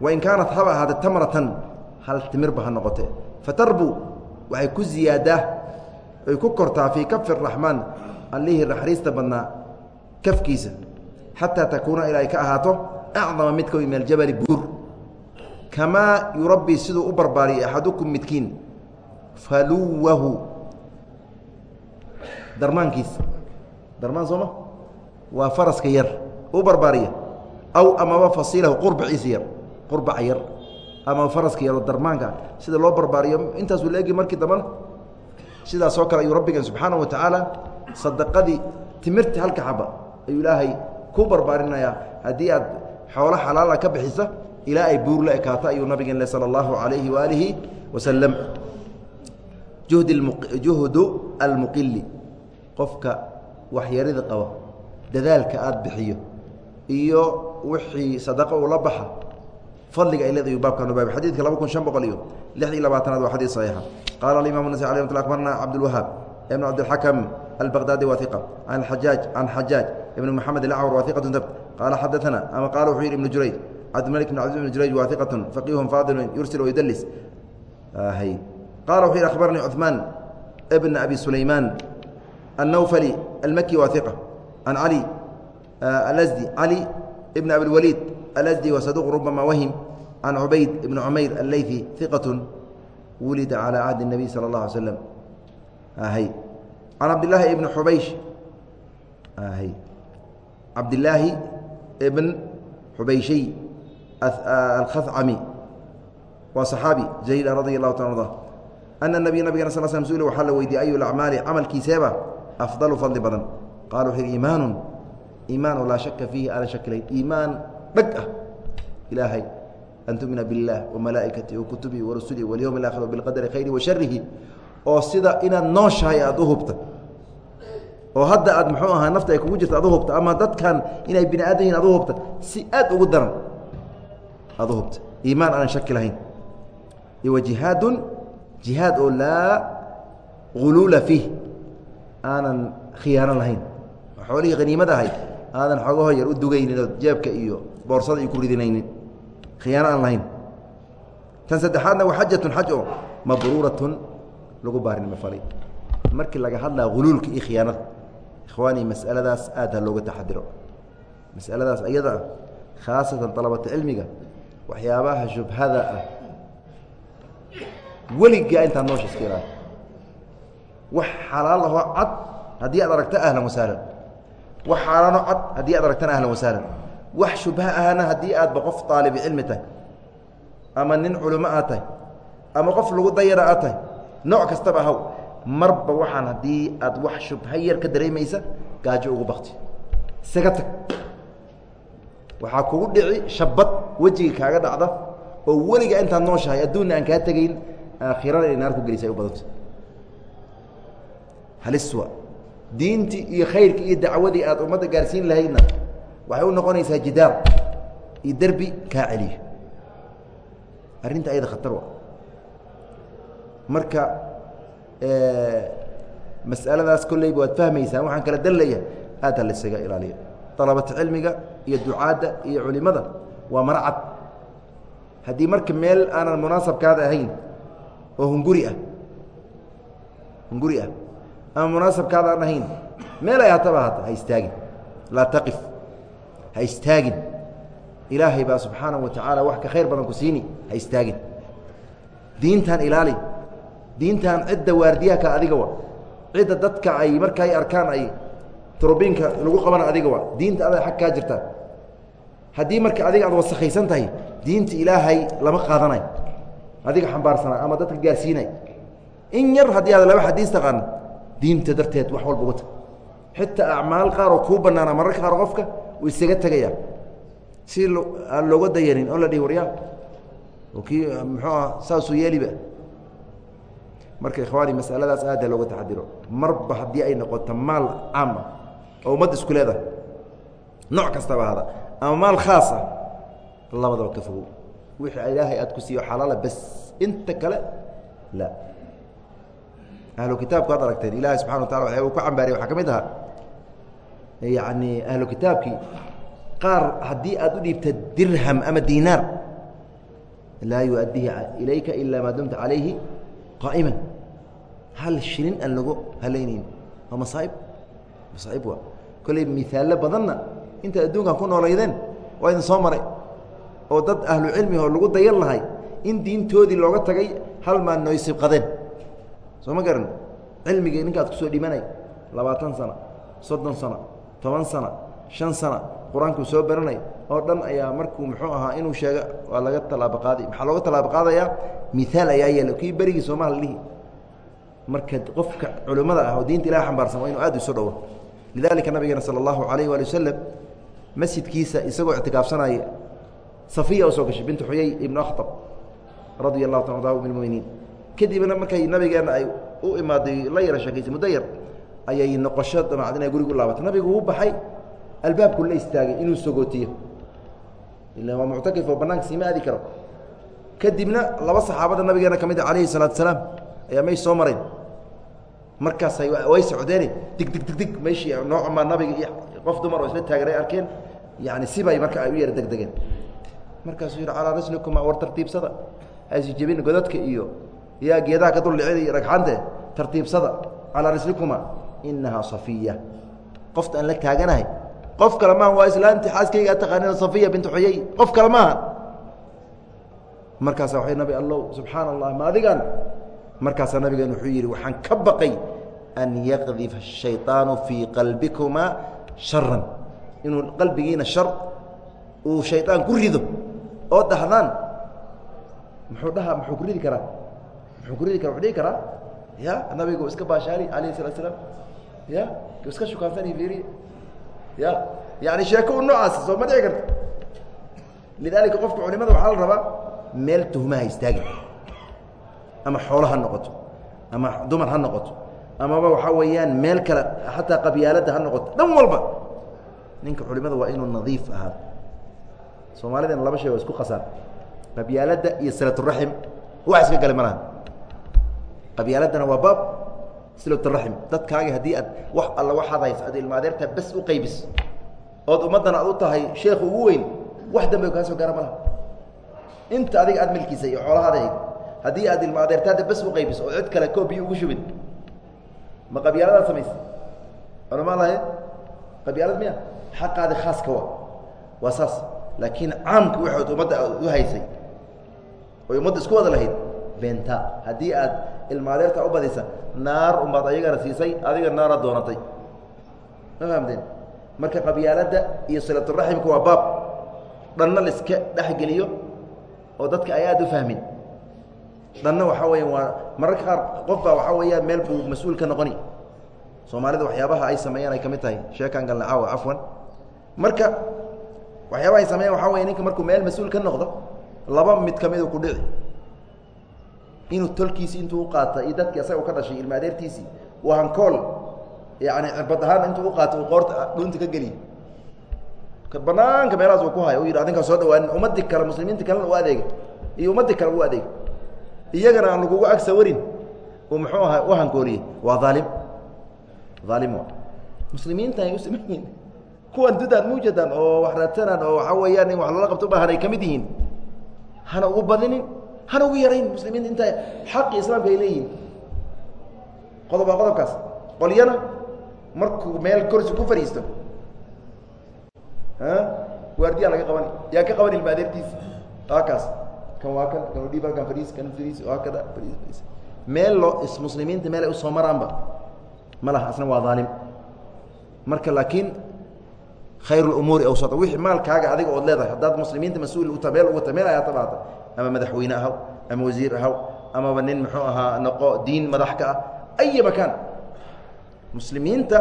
[SPEAKER 1] Wain kaanat haba ahaatee tamratan hal timirba ha noqote fatarbu waxay ku ziyaadaa ay ku kortaa fii kafi raxmaan allihii naxariista badnaa kafkiisa xataa takuuna ilaa ay ka ahaato acdama midka min aljabali buur. Kamaa yurabbii siduu u barbaariyay axadukum midkiin faluwahu darmaankiisa darmaan sooma waa faraska yar u barbaariya aw amaba fasiilahu qurbaciisa yar qurbaca yar. Ama faraska yaro darmaanka sida loo barbaariyo intaasuu laegi markii dambana sidaasoo kale ayuu rabbigan subxaana wa tacaala sadaqadii timirta halka xaba ayuu ilaahay ku barbaarinayaa. Haddii aad xoolo xalaala ka bixisa ilaa ay buur la ekaato ayuu nabigeen le sala allahu calayhi waaalihi wasalam juhdu almuqili qofka waxyarida qaba dadaalka aada bixiyo iyo wixii sadaqo uu la baxa fadliga ay leedahay baabkan baab xadiidka laba kun shan boqol iyo lix iyo labaatanaad waa xadiid saxiixa. Qaala alimaam nasai alay mat akbarna cabdulwahaab ibn cabdilxakam albaqdaadi waa iqa xajaaj can xajaaj ibn moxamed alacwar waa iqatun qaala xadaana ama qaala wuxuu yidhi ibnu jurayj cabdimalik bn cabdi jurayj waa iqatun faadilun yursil wayudlis ah, qaala wuxuu yidhi akhbaranii cuثmaan bn abi sulaymaan annawfali almaki waa iqa cali alasdi ah, cali بن أبي الوليد الأزدي وصدوق ربما وهم عن عبيد بن عمير الليثي ثقة ولد على عهد النبي صلى الله عليه وسلم آهي عن عبد الله بن حبيش آهي عبد الله بن حبيشي الخثعمي وصحابي جليل رضي الله تعالى عنه أن النبي نبgana صل سلم سئل waxaa la weydiiyey أyu الأعماali camalkiiseeba أفضل fadli badan qala wuxuu yidhi iimaanu iimaan oo laa shaka fiihi aanan shaki lahayn iimaan dhag ah ilaahay an tu'mina biالlah وamalaa'ikatihi وkutubihi وrasulihi والyوم الآkhir وبالqadri khayri وasharihi oo sida inaad nooshahay aad u hubta oo hadda aad muxuu ahaa nafta ay kugu jirta aad u hubta ama dadkan inay bini aadam yihin ad u hubta si aad ugu daran aad u hubta iimaan aanan shaki lahayn iyo وجihaad jihaad oo laa guluula fiih aanan khiyaano lahayn xoolihii haniimada ahayd aadan xoogaho yar u dugaynin oo jeebka iyo boorsada iyo ku ridinaynin. khiyaano aan lahayn. Tan saddexaadna waa xajatun xaj oo mabruuratun lagu baarinimo falay markii laga hadlaa huluulka iyo khiyaanada ikhwaanii mas'aladaas aad looga taxadiro. Mas'aladaas ayada ah khaasatan dalabata cilmiga waxyaabaha shubhada ah weligaa intaad noosha iska wax xalaal ahoo cad haddii aad aragto ahlan wasahlan wax xaaraano cad haddii aad aragtana ahlan wasahlan wax shubha ahana haddii aadba qof aalibi cilmi tahay ama nin culimo aad tahay ama qof lagu dayara aad tahay nooc kastaba haw marba waxaan haddii aad wax shubha yar ka dareemaysa gaajo ugu bakti isaga tag. Waxaa kugu dhici shabad wejiga kaaga dhacda oo weliga intaad nooshahay adduunna aan kaa tegayn aakhirana inay naar ku gelisa ay u badanta haliswa diintii iyo khayrkii iyo dacwadii aad ummadda gaarsiin lahaydna waxay u noqonaysaa jidaar iyo derbi kaa celiyo arrinta ayada khatar wa marka mas'aladaas kolleyba waad fahmaysaan waxaan kala dallaya aad ha laysaga ilaaliyo. Dalabata cilmiga iyo ducaadda iyo culimada waa mara cad haddii marka meel aanan munaasabkaada ahayn oo ah ah ama munaasabkaada aan ahayn meel ay hataba hata ha istaagin. Laa taqif ha istaagin. Ilaahay baa subxaanahu wa tacaala wax ka khayr badan ku siini ha istaagin. Diintan ilaali diintan cidda waardiyaha ka adiga cidda dadka ay marka ay arkaan ay turbiinka lagu qabana adiga diinta adaa ag kaa jirta. Haddii marka adiga aad wasakhaysan tahay diinta ilaahay lama qaadanayo adiga xambaarsanaa ama dadka gaarsiinay. In yar haddii aad laba xadiis taqaan diinta darteed wax walba uga tag xitaa acmaal qaar oo kuu banaana mararka qaar qofka uu isaga tegaya si aan looga dayanin oo la dhihi waryaa kii muxuu aha saasuu yeeliba. Marka ikhwaani masaladaas aada looga taxadiro. Marba haddii ay noqoto maal caama oo ummadda isku leedahay nooc kastaba hada ama maal khaas ah labadaba ka fogow. Wixii ilaahay aad ku siiyo xalaala bas inta kale la ahlu kitaabku ad aragteen ilaahay subxana wa tala waxyaaba u ku cambaariyay waxaa ka mid ahaa yacni ahlu kitaabkii qaar haddii aad u dhiibta dirham ama diinaar laa yuaddihi ilayka ilaa maa dumta calayhi qaa'iman hal shilin aan lagu halaynayn waa masaaib masaaib waa kolley miaallo badanna intaad adduunkan ku noolaydeen waa idin soo maray oo dad ahlu cilmiho lagu dayan lahay in diintoodii looga tagay hal maan noy sibqadeen soo ma garan? Cilmigii ninkaad ku soo dhimanay? Labaatan sana soddon sana toban sana shan sana qur'aankuu soo baranay oo dhan ayaa markuu muxuu ahaa inuu sheega waa laga tallaabo qaaday maxaa looga tallaabo qaadayaa? Miaal ayaa yeela kii berigii soomaal dhihi. Marka qofka culimmada ah oo diinta ilaha xambaarsan waa inuu aad isu dhowo lidalika nabigeena sala allahu alayh waali wasalam masjidkiisa isagoo ictikaafsanaya safiya u soo gashay bintu xuyay ibnu akhtab radia allahu ta adahu min muminiin kadibna markay nabigeena ay u imaaday la yara sheekaysay muddo yar ayay noqosho damacdin ay gurigu laabatay. Nabigu uu baxay albaabku la istaagay inuu sogootiyo ila waa muctakif oo banaanka siima aadi karo. Kadibna laba saxaabada nabigeena ka mid a calayhi salaatu salaam ayaa meesh soo mareen. Markaasay way socdeene dig dig dig dig meeshii noocamaa nabiga iyo qof dumar oo isla taagan ay arkeen. Yani sibay marka ay u yara degdegeen. Markaasuu yidhi calaa rislikuma war tartiibsada? Haysi jebin godadka iyo yaa geedaha ka duldhicida iyo dhagxante tartiibsada calaa rislikuma inahaa safiya qofta aan la taaganahay qof kale maaha waa islaanti xaaskayga taqaanina safiya bintu xuyay qof kale maaha markaasa waxay nabi allow subxaana allah ma adigan markaasaa nabigeen wuxuu yidhi waxaan ka baqay an yaqdifa الshayطaanu fii qalbikumaa sharan inuu qalbigiina shar uu shayطaan ku rido oo dhahdaan muxuu dhaha muxuu ku ridi karaa Muxuu ku ridi kara wuxuu dhihi karaa ya nabigu iska baashaali alayh الsalatu slaam ya iska shukaansani fiiriya ya yani sheeko u noocaas soo ma dhici karta. Lidaalika qofka culimada waxaa la rabaa meel tuhmaha istaagin ama xoolo ha noqoto ama dumar ha noqoto amaba waxaa weeyaan meel kale xataa qabyaaladda ha noqoto dhan walba. Ninka culimada waa inuu nadiif ahaado soomaalidana laba shay waa isku qasaan. Qabyaaladda iyo silaturaxim wax iska gale ma laha qabyaaladdana waa baab silaturaxim dadkaagi haddii aad wax alla waxaad haysa ad ilma adeertaa bes u qaybis ood ummaddana aad u tahay sheekha ugu weyn wax dambe kaa soo gaara ma laha. Inta adiga aad milkiisa iyo xoolahaada haddii aad ilma adeertaada bes u qaybis oo cid kale koo biyo ugu shubid ma qabyaaladaad samaysa. Culama lahayd qabyaalad miya? Xaqaadi khaaska wa waa saas. Laakiin caamka waxaad ummadda u haysay oy ummadda isku wada lahayd beenta. Haddii aad ilma adeerta u badisa naar unbaad ayagana siisay adiga naaraad doonatay. Ma fahamteen? Marka qabyaaladda iyo silaturaximka waa baab. Dhanna la iska dhexgeliyo oo dadka ay aad u fahmin. Dhanna waxaa weya waa mararka qaar qof baa waxaa weeyaan meel buu mas'uul ka noqoni. Soomaalida waxyaabaha ay sameeyaan ay ka mid tahay. Sheekan galna caawa cafwan marka waxyaabaha ay sameeyaan waxaa weya ninka markuu meel mas'uul ka noqdo laba mid ka midu ku dhici inuu tolkiisi intuu uqaata iyo dadkii asaga ka dhashay ilma adeertiisii uu hankool yani cirbad ahaan intuu uqaato qoorta dhunta ka geliyo. Banaanka meelahaas uu ku hayo u yidhi adinkaa soo dhawaanin ummadii kale muslimiinta kalena u adeega iyo ummadii kale u adeega. Iyagana aan lagugu agsawarin uu muxuu ahaa u hankooliyey waa aalim aalim muslimiinta ay u saman yihiin kuwan dudaan muujadaan oo wax raadsanaan oo waxaa weeyaan in wax loola qabto ubaahan ay ka mid yihiin. Hana ugu badinin hana ugu yarayn muslimiinta inta xaqi islaamka ay leeyihiin? Qodob waa qodobkaas. Qolyana markuu meel korsi ku fadhiisto waardiyaa laga qabani. Yaa ka qaban ilma adeertiisa waa kaas. Kan waa kan kan udhiib halkan fadhiis kan fadhiis waa kada fadhiis meel loo ismuslimiinta meel ay u soo maraanba ma laha asna waa daalim marka laakiin khayr umuuri awsata wixii maalkaaga adiga ood leedahay haddaad muslimiinta mas'uul uta meel ugu ta meel ayaa tabaata ama madaxweyne ahaw ama wasiir ahaw amaba nin muxuu ahaa noqo diin madax ka ah aya makaan muslimiinta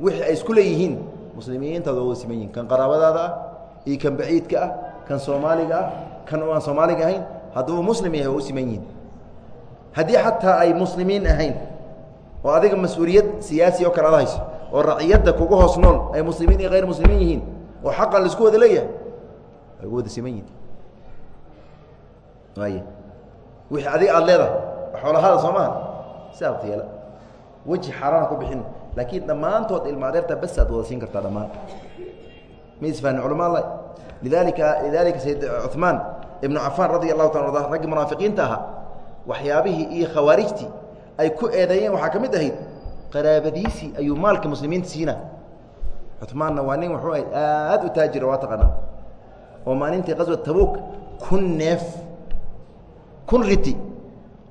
[SPEAKER 1] wixii ay isku leeyihiin muslimiintaad waa siman yihiin kan qaraabadaada ah iyo kan baciidka ah kan soomaaliga ah kan aan soomaaliga ahayn hadduu muslim yahay waa u siman yihiin haddii xataa ay muslimiin ahayn oo adiga mas'uuliyad siyaasi oo kale ad hayso oo raciyadda kugu hoos nool ay muslimiin iyo hayr muslimiin yihiin oo xaqan la isku wada leeyahay way gu wada siman yihiin y wixii adiga aada leedahay xoolahaada soo maha? Si aad yeela weji xaaraana ku bixin. Laakiin dhammaantood ilma adeerta bas aad wada siin kartaa dhammaan. Ma isfahni culama alla lidalika lidalika sayd cuثmaan ibnu cafaan radi allahu ta arda raggii munaafiqiinta ahaa waxyaabihii iyo khawaarijtii ay ku eedeeyeen waxaa ka mid ahayd qaraabadiisii ayuu maalka muslimiinta siina cumaanna waa nin wuxuu ahayd aad u taajira waa taqaanaa. Oo maalintii qaswa tabuuk kun neef kun riti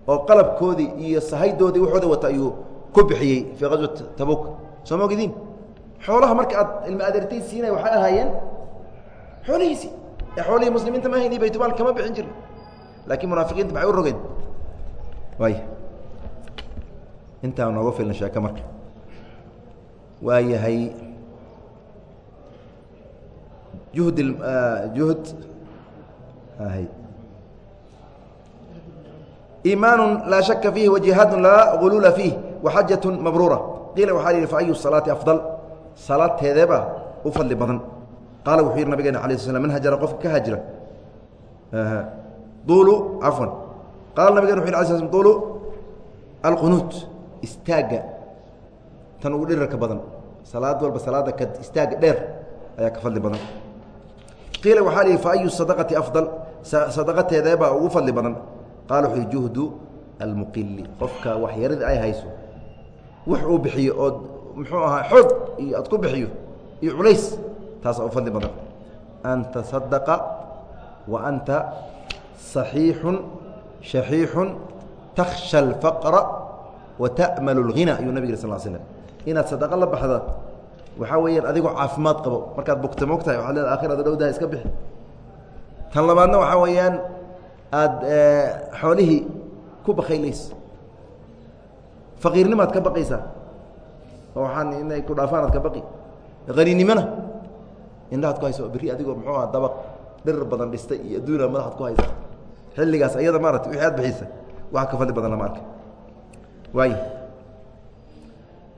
[SPEAKER 1] oo qalabkoodii iyo sahaydoodii waxooda wata ayuu ku bixiyey fii qaswat tabuuk soo ma ogdiin xoolaha marka aad ilma adeertay siinay waxay ahaayeen xoolihiisii ee xoolihii muslimiinta ma hayni baytumaal kama bixin jirin. Laakiin munaafiqiinta maxay u rogeen? Waay intaa nooga filan sheeke marka. Waa yahay juhd juhd iimaan laa shaka fiihi wajihaad laa guluula fiih waxajaة mabruura qiila waxaa yihi faأyu salaati afضal salaadteedeeba u fadli badan qaala wuxuu yihi nabigeena ala sl man hajara qofka ka hajira duulu cafwan qaala nabigena wuxu yh ala sl duulu alqunuut istaagga tan ugu dhirarka badan salaad walba salaada ka istaagga dheer ayaa ka fadli badan qiila waxaa lihi faأyu sadaqati afضal sadaqateedeebaa ugu fadli badan qaala wuxuu juhdu almuqili qofka waxyaradii ay hayso wax uu bixiyo ood muxuu ahaa xoog iyo aad ku bixiyo iyo culays taasaa u fadli badan an taصadaqa wa anta صaxiixun shaxiixun takhsha اlfaqra wa ta'malu اlghina ayuu nabig sal slm inaad sadaqo la baxda waxaa weeyaan adigoo caafimaad qabo markaad bugta mogtahay waxad leeda akhirada dhowdaha iska bixi tan labaadna waxaa weeyaan aada xoolihii ku bakaylayso faqiirnimaad ka baqaysaa oo waxaan inay ku dhaafaan aad ka baqi. Haninimona indhahaad ku hayso berri adigoo muxuu aha dabaq dhirir badan dhistay iyo adduuna madaxaad ku haysa. Xilligaas ayada maarata wixii aad bixisa wax ka fadli badan lama arka waay.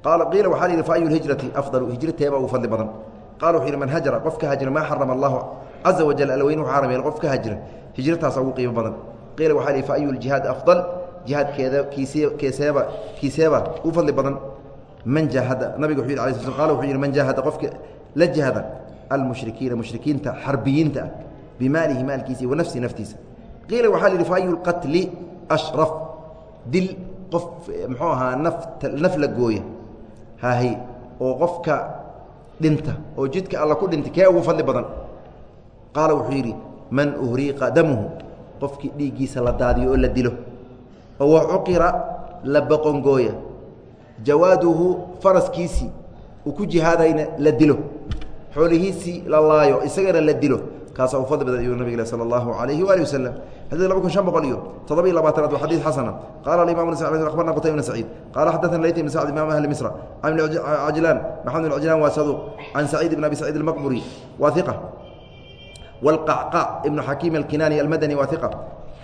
[SPEAKER 1] Qaala qiila waxaa la yidhi fa ayu lhijrati afdalu? Hijrateebaa ugu fadli badan. Qala wuxuu yidhi man hajara qof ka hajira maa xarama allahu caza wajal alweyn wuxuu xaram yeele qof ka hajira hijrataasa ugu qiimo badan qiila waxaa la yidhi fa ayu ljihaad afdal jihaadkeeda kiisee keeseeba kiiseeba u fadli badan man jaahada nabiga wuxuu yidhi ala sl qala wuxuu yidhi man jaahada qofka la jihada almushrikiina mushrikiinta xarbiyiinta ah bimaalihi maalkiisa wa nafsihi naftiisa qiila waxaa la yidhi fa ayu lqatli ashraf dil qof muxuu ahaa naf la gooya hahay oo qofka dhinta oo jidka alla ku dhintay kee ugu fadli badan qaala wuxuu yidhi man uhriiqa damuhu. Qofkii dhiiggiisa la daadiyo oo la dilo. Oo wa cuqira la boqongooya jawaaduhu faraskiisii uu ku jihaadayna la dilo. Xoolihiisii la laayo isagana la dilo. Kaasaa u fadli badan ayuu nabig sala allahu alayhi waali wasalam xadid laba kun shan boqol iyo toddoba iyo labaatanaad waa xadiid xasana. Qala alimam abarna qutay ibn saciid. Qala xadaثana layt ibn sacd imam ahli misra. Ibn cajlaan maxamed ibn cajlaan waa saduuq can saciid ibn abi saciid almaqburi waa iqa alkinaani almadani waa iqa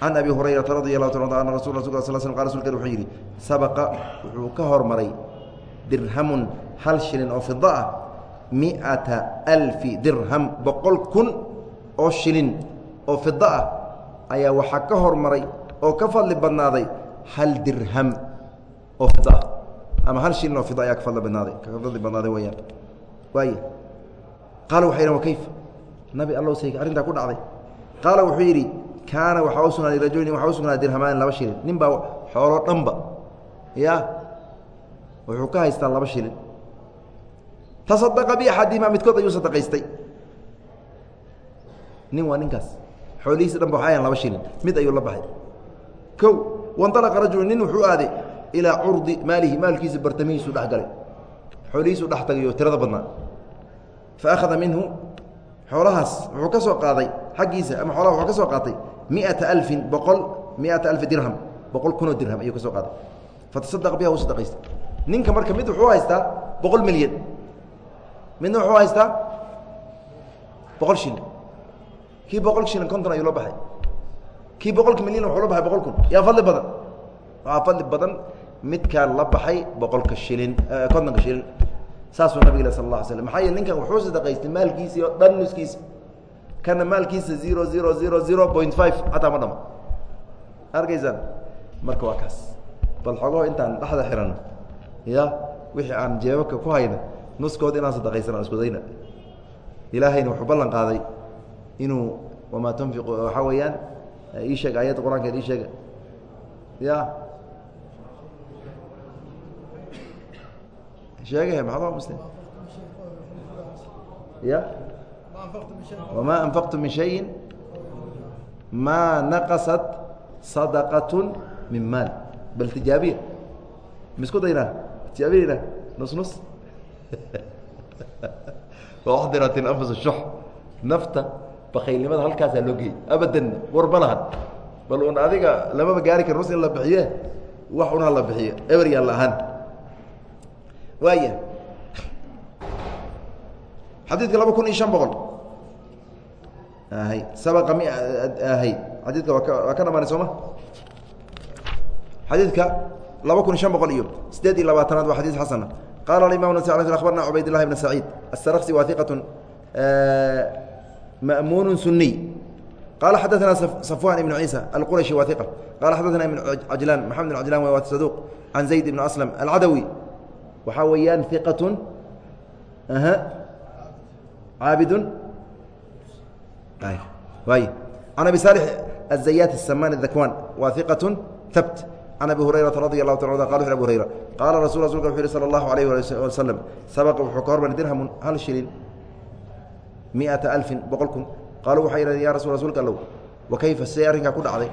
[SPEAKER 1] can abi hurayrata radi allahu ta ana rasul rasul sl sl qa rasulka wuxuu ka hormaray dirhamun hal shilin oo fida ah miata alfi dirham boqol kun oo shilin oo fida ah ayaa waxaa ka hormaray oo ka fadli badnaaday hal dirham oo fida ah ama hal shilin oo fida ayaa ka fadli badnaaday weyaan waay qaala waxay yidhan wa kayfa nabi allow say arrintaa ku dhacday. Qaala wuxuu yidhi kaana waxaa u sugnaaday rajulin waxaa u sugnaaday dirhamaan laba shilin. Nin baa xoolo dhanba ya wuxuu ka haystaa laba shilin. Tasadaqa biaxadihima midkood ayuu sadaqaystay. Nin waa ninkaas. Xoolihiisa dhan ba ahan laba shilin. Mid ayuu la baxay. Kow wainalaqa rajulu nin wuxuu aaday ilaa curdi maalihi maalkiisa bartamihiisu dhex galay xoolihiisu dhex tagayo tirada badnaa. Fa akhada minhu xoolahaas wuxuu ka soo qaaday xaggiisa ama xoolaha wuxuu ka soo qaatay miata alfin boqol miata alfi dirham boqol kunoo dirham ayuu ka soo qaaday. Fatasadaq biha u sadaqaysta. Ninka marka mid wuxuu haystaa boqol milyan. Midna wuxuu haystaa boqol shilin. Kii boqol shilin konton ayuu la baxay. Kii boqolka milyan wuxuu la baxay boqol kun. Yaa fadli badan. Waxaa fadli badan midkaa la baxay boqolka shilin kontonka shilin saasuu nabig sal la maxaa yele ninkan wuxuu sadaqaystay maalkiisii oo dhan nuskiisa kana maalkiisa zero zero zero zero point five xataa ma dhamo. Arkaysaan? Marka waa kaas. Bal xogaho intaan dhexda xirano ya wixii aan jeebabka ku hayna nuskood inaan sadaqaysan aan iskudayna ilaahayna wuxuu ballan qaaday inuu wamaa tunfiqu waxaa weeyaan ii sheeg aayadda qur'aankeed ii sheega ya sheegah maxaa muslim ya wamaa anfaqtu min shayin maa naqasat sadaqat min maal bal tijaabiya misku daynaa tijaabinayna nus nus waxdirat anfus shux nafta bakaylnimada halkaasaa loo geeyey abadan war ma lahan bal un adiga lamaba gaari kar nus in la bixiye wax una la bixiyo eberyaan la ahaan waaya xadiidka laba kun iyo شhan boqol hy sabaqa mi hy xadiidka waa ka waa ka dhamaanay sooma xadiidka laba kun iyo شhan boqol iyo sideed iyo labaatanaad waa xadيث xasana qala aimam ن abarna cubayd الlahi بn سacيid الsrksi wa ثiqaة ma'muun suniy qala xadaثna صفوان بن عيسى الqرشي wa ثiqة qala xadaثna بن cajlan محamed بن cajlan wa صaduq عan زayd بن أسلم الcadwي waxaa weeyaan iqaة caabid y an abi salح الزayat الsaman الذakwan wa iqaة habt can abi hurayraa radi alahu ta qal abu hurayra qaala rasul rasulka wuxu yhi salى اllahu عalيh waslm sabaqa wuxuu ka hormaray dirhamu hal shilin miئaةa alفin boqol kun qaaluu waxay yidhahdeen ya rasul rasuulka allow wa kayfa see arrinkaa ku dhacday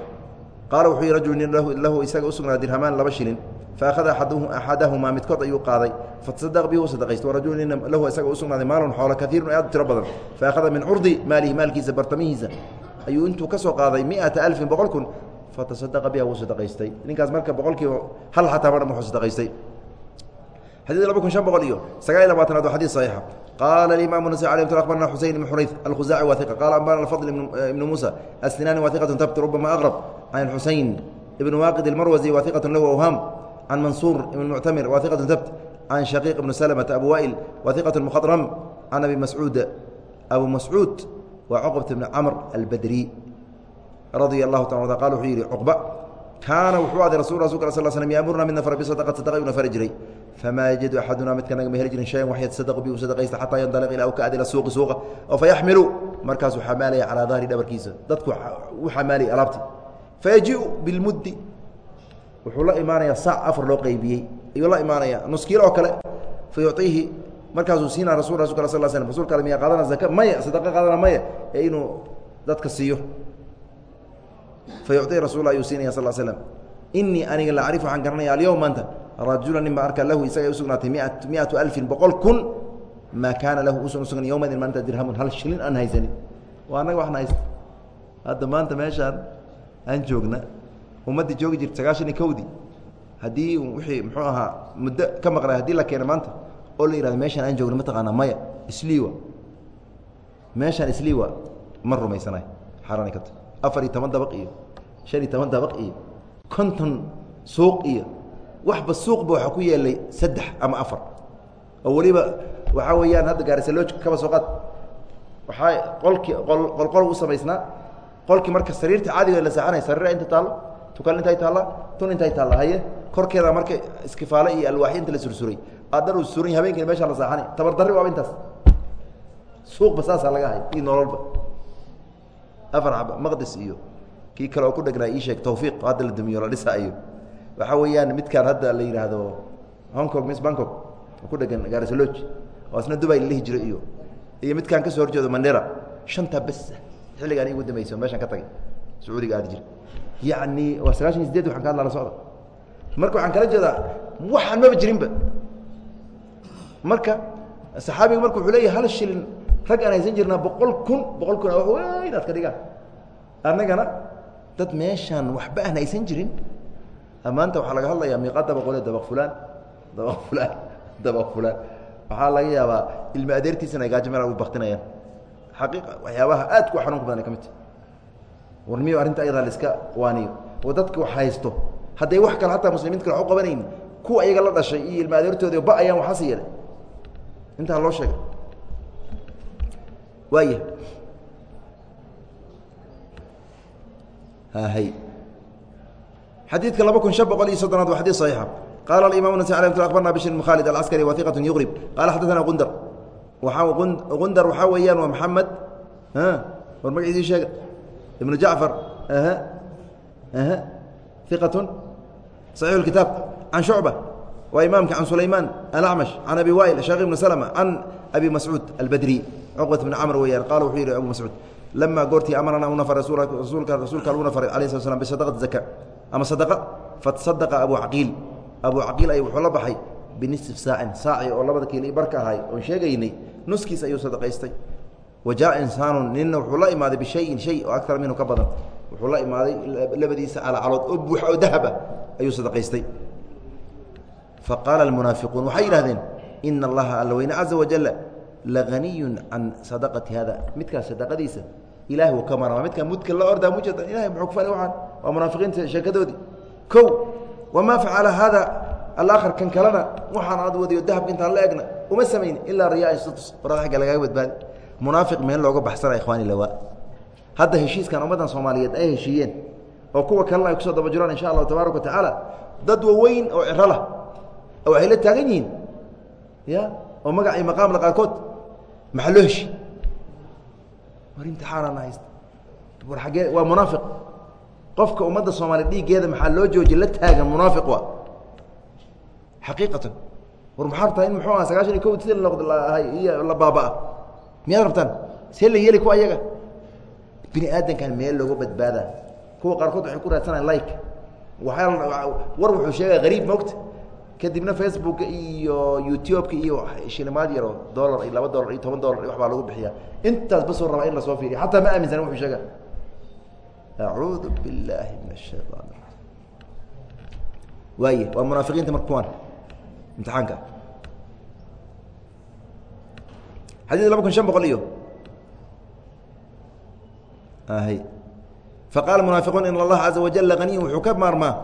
[SPEAKER 1] qaala wuxuu yihi rajul nin lahu isaga u sugnaa dirhamaan laba shilin faahada axadahumaa midkood ayuu qaaday fatasadaq bihi u sadaqaysta warajul nina lahu isaga u sugnaaday maalun xoolo kaiirun aad u tiro badan faakhada min curdi maalihi maalkiisa bartamihiisa ayuu intuu ka soo qaaday miata alfin boqol kun fatasadaqa biha wuu sadaqaystay ninkaas marka boqolkiiba hal xataa madham wuxuu sadaqaystay xadيث laba kun شhan boqol iyo sagaal iy labaatanaad wa xadيث صaحيixa qala الimaم النسي عليه ت أخبرna xuseين بن xurayث الkhuزاعي wa ثiqة qala أنbana الفضل بن موسى السناني wa ثiqة tabt رubama أqرب عن الxuseين بن واqد المروزي wa ثiqة lahu أwhاm can mansuur ibn muctamir wa iqatu tabt can shaqiiq ibn slmta abu wail wa iqatu mkhadram can abi mascuud abu mascuud waa cuqbat bni camr albadri radia اlahu ta qal wuxuu yidhi cuqba kaana wuxuu aday rasul rasulk sl slm yaamuruna mid nafr bisadaqati sadaqa yuu nafari jiray famaa yajadu axadunaa midkanaga ma heli jirin shayan wax yatasadaqu bi u sadaqaysta xataa yandaliq ilaa u ka adila suuqi suuqa oo fayaxmilu markaasuu xamaalaya calaa dahri dhabarkiisa dadku u xamaalaya alaabti fayajiu bilmuddi wuxuu la imaanaya sac afar loo qeybiyey ayuu la imaanaya nuskiil oo kale fa yuciihi markaasuu siinaa rasul rasulka al sl slm rasulka ale miyaa qaadana zaka maya sadaqa qaadana maya ee inuu dadka siiyo. Fayucطii rasul ayuu siinaya sal slm inii aniga la acrif waxaan garanaya alyowm maanta rajula nin baa arka lahu isaga usugnaatay miatu alfin boqol kun maa kaana lahu usan usugna yowmadin maalinta dirhamun hal shilin aan haysanin. Waa annaga waxna haysta hadda maanta meeshaan aan joogna ummaddii joogi jirta sagaashan iyo kowdii haddii wixii muxuu ahaa muddo ka maqnay haddii la keena maanta oo la yihahdo meeshaan aan joogna mataqaanaa maya isliiwa. Meeshaan isliiwa ma rumaysanayo xaaraani ka ta afar iyo toban dabaq iyo shan iyo toban dabaq iyo konton suuq iyo waxba suuqba waxaa ku yeelay saddex ama afar. Oo weliba waxaa weeyaan hadda gaarisaloj kaba soo qaad. Waxaa qolkii qolqol u samaysnaa qolkii marka sariirta caadiga la saaxanay sariira inta taallo tukal intay taalla tun intay taalla haye? Korkeeda marka iskifaale iyo alwaaxyo inta la sursuray. Aadar uu suran yahay habeenkina meeshaa la saaxanay tabardarri waaba intaas. Suuqba saasaa laga hay iyo nololba. Afar xaba maqdis iyo kii kale oo ku dhegnaa ii sheeg tawfiiq hadda la dumiyo la dhisaayo waxaa weeyaan midkaan hadda la yidhaahdo hong kong miss bangkok oo ku dhegan gaarisaloj oo isna dubay la dhihi jiray iyo. Iyo midkaan ka soo horjeedo mandera shantaa bes xilligaan igu dambaysa meeshaan ka tagay sacuudiga aadi jira yacni waa sagaashan iyo sideed waxan ka hadla la socda. Marka waxaan kala jeedaa waxaan maba jirinba. Marka saxaabiga marka wuxuu leeyahy hal shilin rag aan haysan jirnaa boqol kun boqol kun wa weyn aad ka dhigaan. Annagana dad meeshaan waxba aan haysan jirin. Maanta waxaa laga hadlayaa miiqa dabaqole dabaq fulaan dabaq fulaan dabaq fulaan. Waxaa laga yaabaa ilmi adeertiisana gaajo meel u baktinayaan xaqiiqa waxyaabaha aadku xanuunka badan ay ka mid tahy war miyo arrinta ayadaa la iska waaniyo oo dadka wax haysto hadday wax kale hataa muslimiinta kale wax u qabanayni kuwa iyaga la dhashay iyo ilmi adeertoodi ba ayaan waxaas yeelay intaa loo sheegay waaya hay xadiidka laba kun شhan boqol iyo soddonaad waa xadيث صaحيixa qala الimam النسي عليه م أخبرna بشر بن khالد العسكري وثiqة يغرب qala xadثna gundr gundar waxaa weeyaan waa محamed war magaciisii sheega iبن jaعفر ثiqaة صaحيح الkitaab عan شhuعبة waa imaamka can sulayman alacmash can abi wail sheekh ibn slma can abi mascuud albadri cuqbat bn camr weeyaan qaala wuxuu yihi abu mascuud lama goortii amarana una faray rasuulka rasuulka alguna faray alayh slat slam bisadaqati zaka ama sadaqa fatasadaqa abu caqiil abu caqiil ay wuxuu la baxay binisf saacin saaci oo labada kiilo barka ahay oon sheegaynay nuskiis ayuu sadaqaystay wa jaa insaanu nina wuxuu la imaaday bishayin shay oo akara minhu ka badan. Wuxuu la imaaday labadiisa calacalood oo buuxa oo dahaba ayuu sadaqaystay. Faqaala almunaafiquun waxay yidhahdeen ina allaha alla weyne caza wajala lahaniyun can sadaqati hada midkaas sadaqadiisa ilahi wuu ka marama. Midkaa mudka la ordaa mujeda ilahay muxuu ku fali waxaan? Waa munaafiqiinta sheekadoodii. Kow wamaa facala hada alaakhar kan kalena waxaan aad wadiyo dahabka intaan la egna uma samayni ilaa riyaa sutus warada agga badbaadi munaafiq meel looga baxsana ikhwaani lawaa hadda heshiiskan ummaddan soomaaliyeed ay heshiiyeen oo kuwa kalena ay ku soo daba jiraan insha allahu tabaaraka wa dad waweyn oo ciro lah oo waxay la taagan yihiin ya oo magac iyo maqaamla qaarkood maxaa loo heshi war imtixaanana haysta. War aggee waa munaafiq. Qofka ummadda soomaaliya dhiiggeeda maxaa loo jooji la taagan munaafiq waa. Xaqiiqatan. War maxaa rabtaa in muxuu aha sagaashan iyo ko sida noqd lahay iyo la baaba-a miyaad rabtaan? See la yeeli kuwa ayaga. Bini aadankan meel looga badbaadaa. Kuwa qaarkood waxay ku raadsanayaan like. War wuxuu sheegaya hariib mogta kadibna facebooka iyo youtube-ka iyo shilimaad yaro dolar iyo laba dolar iyo toban dolar iyo waxbaa lagu bixiya intaas basoo rabaa in la soo fiiriya xataa ma aaminsan wuxuu sheega acuudu billahi min ashayaan waaye waa munaafiqiinta marka kuwaan imtixaanka xadid laba kun shan boqol iyo hy faqala munaafiquun in allaha caza wajala aniy wuxuu ka maarmaa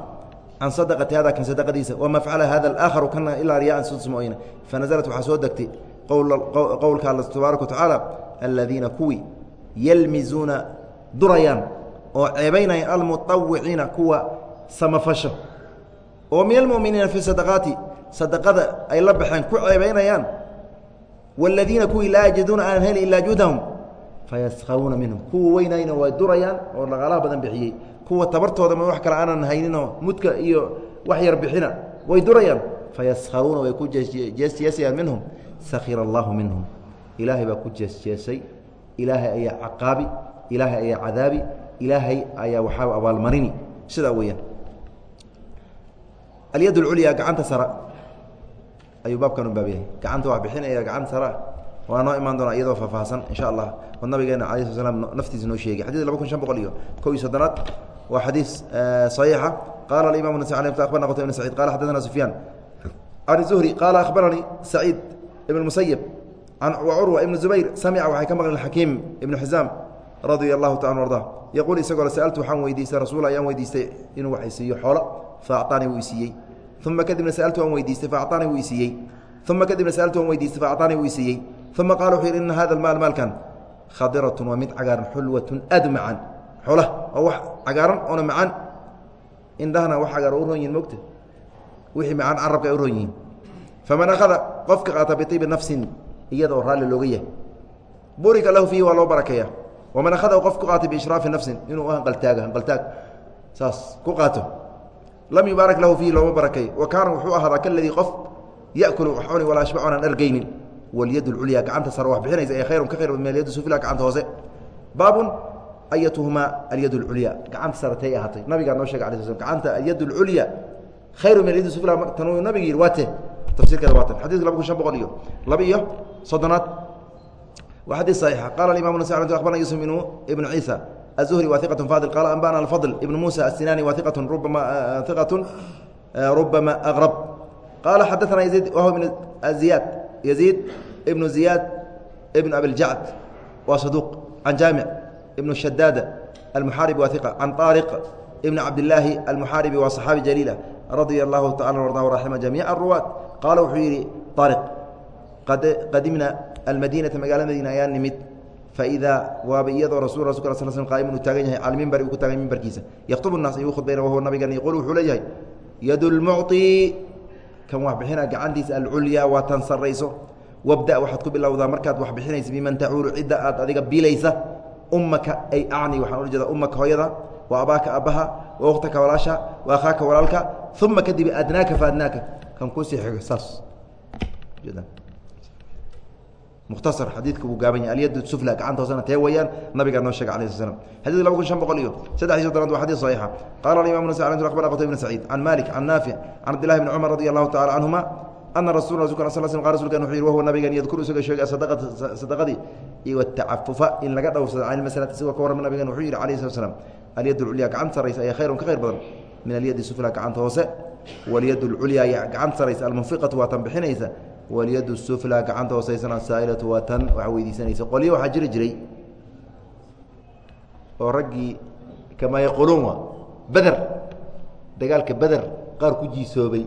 [SPEAKER 1] can sadaqati hada kan sadaqadiisa wama facala hada aakharu kana ilaa riyaan sus mooyne fanaزlat waxaa soo degtay qowlka alla tabaaraka watacaala aladiina kuwii yalmizuuna durayaan oo ceebaynaya almuطawiciina kuwa samafasho oo min almuminiina fi sadaqaati sadaqada ay la baxeen ku ceebaynayaan wاladiina kuwii laa yajiduuna aanan heli ilaa juhdahum fayaskharuuna minhum kuwa weynayna way durayaan oo dhaqaalaha badan bixiyey kuwa tabartooda ma wax kale aanan hayninoo mudka iyo wax yar bixina way durayaan fayaskharuuna way ku jeesjeesayaan minhum sakhira allahu minhum ilaahay baa ku jeesjeesay ilaahay ayaa caqaabi ilaahay ayaa cadaabi ilaahay ayaa waxaa abaalmarini sidaa weeyaan alyad اculya gacanta sara ayuu baabkan u baab yahay gacanta wax bixinaya gacanta sara. Waa noo imaan doona iyadoo faahfaahsan insha allah. Oo nabigeena ala sl slam naftiisa noo sheegay. Xadid laba kun shan boqol iyo kow iyo soddonaad. Waa xadiis صaxiixa qaala aimam nas abarna qta ibn sacid qala xadana sufyaan. Can zuhri qaala akhbaranii saciid ibn musayib curwa ibn zubayr samica waxay ka maqleen xakiim ibnu xisaam radia allahu taala arda yaquul isagoo sa'altu waxaan weydiistay rasuul ayaan weydiistay inuu wax isiiyo xoolo faacطaanii wuu isiiyey uma kadibna sa'altu waan weydiistay faacطaanii wuu isiiyey uma kadibna sa'altu waan weydiistay faacطaanii wuu isiiyey uma qaala wuxuu yidhi ina hada maal maalkan khadiratun waa mid cagaaran xulwatun aad macaan xoolaha oo wax cagaaran oona macaan indhahana wax cagaar u ron yihiin mogta wixii macaan carabka ay u ron yihiin faman akhada qofka qaata biibi nafsin iyada oo raalli looga yahay burika lahu fiihi waa loo barakeeya waman akhada qof ku qaatay biishraafi nafsin inuu hanqaltaaga hanqaltaag saas ku qaato lam yubaarak lahu fiihi looma barakeey wa kaana wuxuu ahaadaa kaladii qof yakulu wax cuni walaa ashba onaan argaynin. Walyad culya gacanta sar wax bixinaysa ee khayrun ka khayr badn yad sufila gacanta hoose. Baabun ayatuhumaa alyad اculya gacanta saratay ahaatay. Nabigaa noo shega ala sl gacanta alyad culya khayru min alyad sufila tanuu nabigi yidhi waate tafsirkeeda waatan xadiiska laba kun shan boqol iyo laba iyo soddonaad. Waa xadiis saxiixa. Qaala imam nas abarna yusuf ibnu ciisa. الزهري wa ثiqة fاضل qala أنbأna الفضل iبن موسى الsinاni wa ثiqة rubama ثiqaة rubama أغرب qala xadaثna يزيد wهو بن زiyاad يزيد بن زiyاad بن أبي الجacد wa صدوq عن jاmع بن الشhdاd المحاaرب wa ثiqة عن طارق بن cabdاللaahi المحاaربi wa صحaaبي جليiلة رaضي الlaه taعaلى وarضاه رaحمa جaميع الرuواaت qaala wuxuu yihi طارق qadimna almadiinata magaalada madiina ayaa nimid faidaa waaba iyadoo rasul rasulka sl sl qaa'imun uu taagan yahay cala mimbari uu ku taagan mimbarkiisa yaktubu naas ayuu khudbayna wahuwa nabigan yaquul wuxuu leeyahay yadu lmucطi kan wax bixina gacantiisa alculyaa waa tan sarrayso wabda waxaad ku bilowdaa markaad wax bixinaysa biman tacuulu cidda aad adiga biilaysa ummaka ay acni waxaan ula jeeda ummaka hooyada wa abaaka aabbaha wa ukhtaka walaasha wa akhaaka walaalka uma kadib adnaaka fa adnaaka kan kuusii xigo saas mukhtasar xadiidka wuu gaaban yahay alyad sufla gacanta hoosena tee weeyaan nabigaa noo sheegay alayh sl xadidka laba kun shan boqol iyo saddexiy soddonaad waa xadis saxiixa qaala alimam nas ala akbarna qutayb bn saciid can malik can naafic can cabdillahi bni cumar radi allahu tacala canhuma ana rasul rasulka sal sl qal rsulkan wuxuu yihi wahuwa nabigan yadkuru isaga sheegay sadaqadii iyo watacafufa in laga dhowrsado can ilmasalati isagoo ka warrama nabigan wuxuu yihi alayh slat slam alyad lculya gacanta saraysa ayaa khayrun ka khayr badan min alyadi sufla gacanta hoose walyad lculya gacanta saraysa almunfiqatu waa tan bixinaysa walyad sufla gacanta hooseysana saa'ilatu waa tan wax weydiisanaysa. Qolyo waxaa jiri jiray oo raggii kamaa yaquuluun wa dagaalka beder qaar ku jiisoobay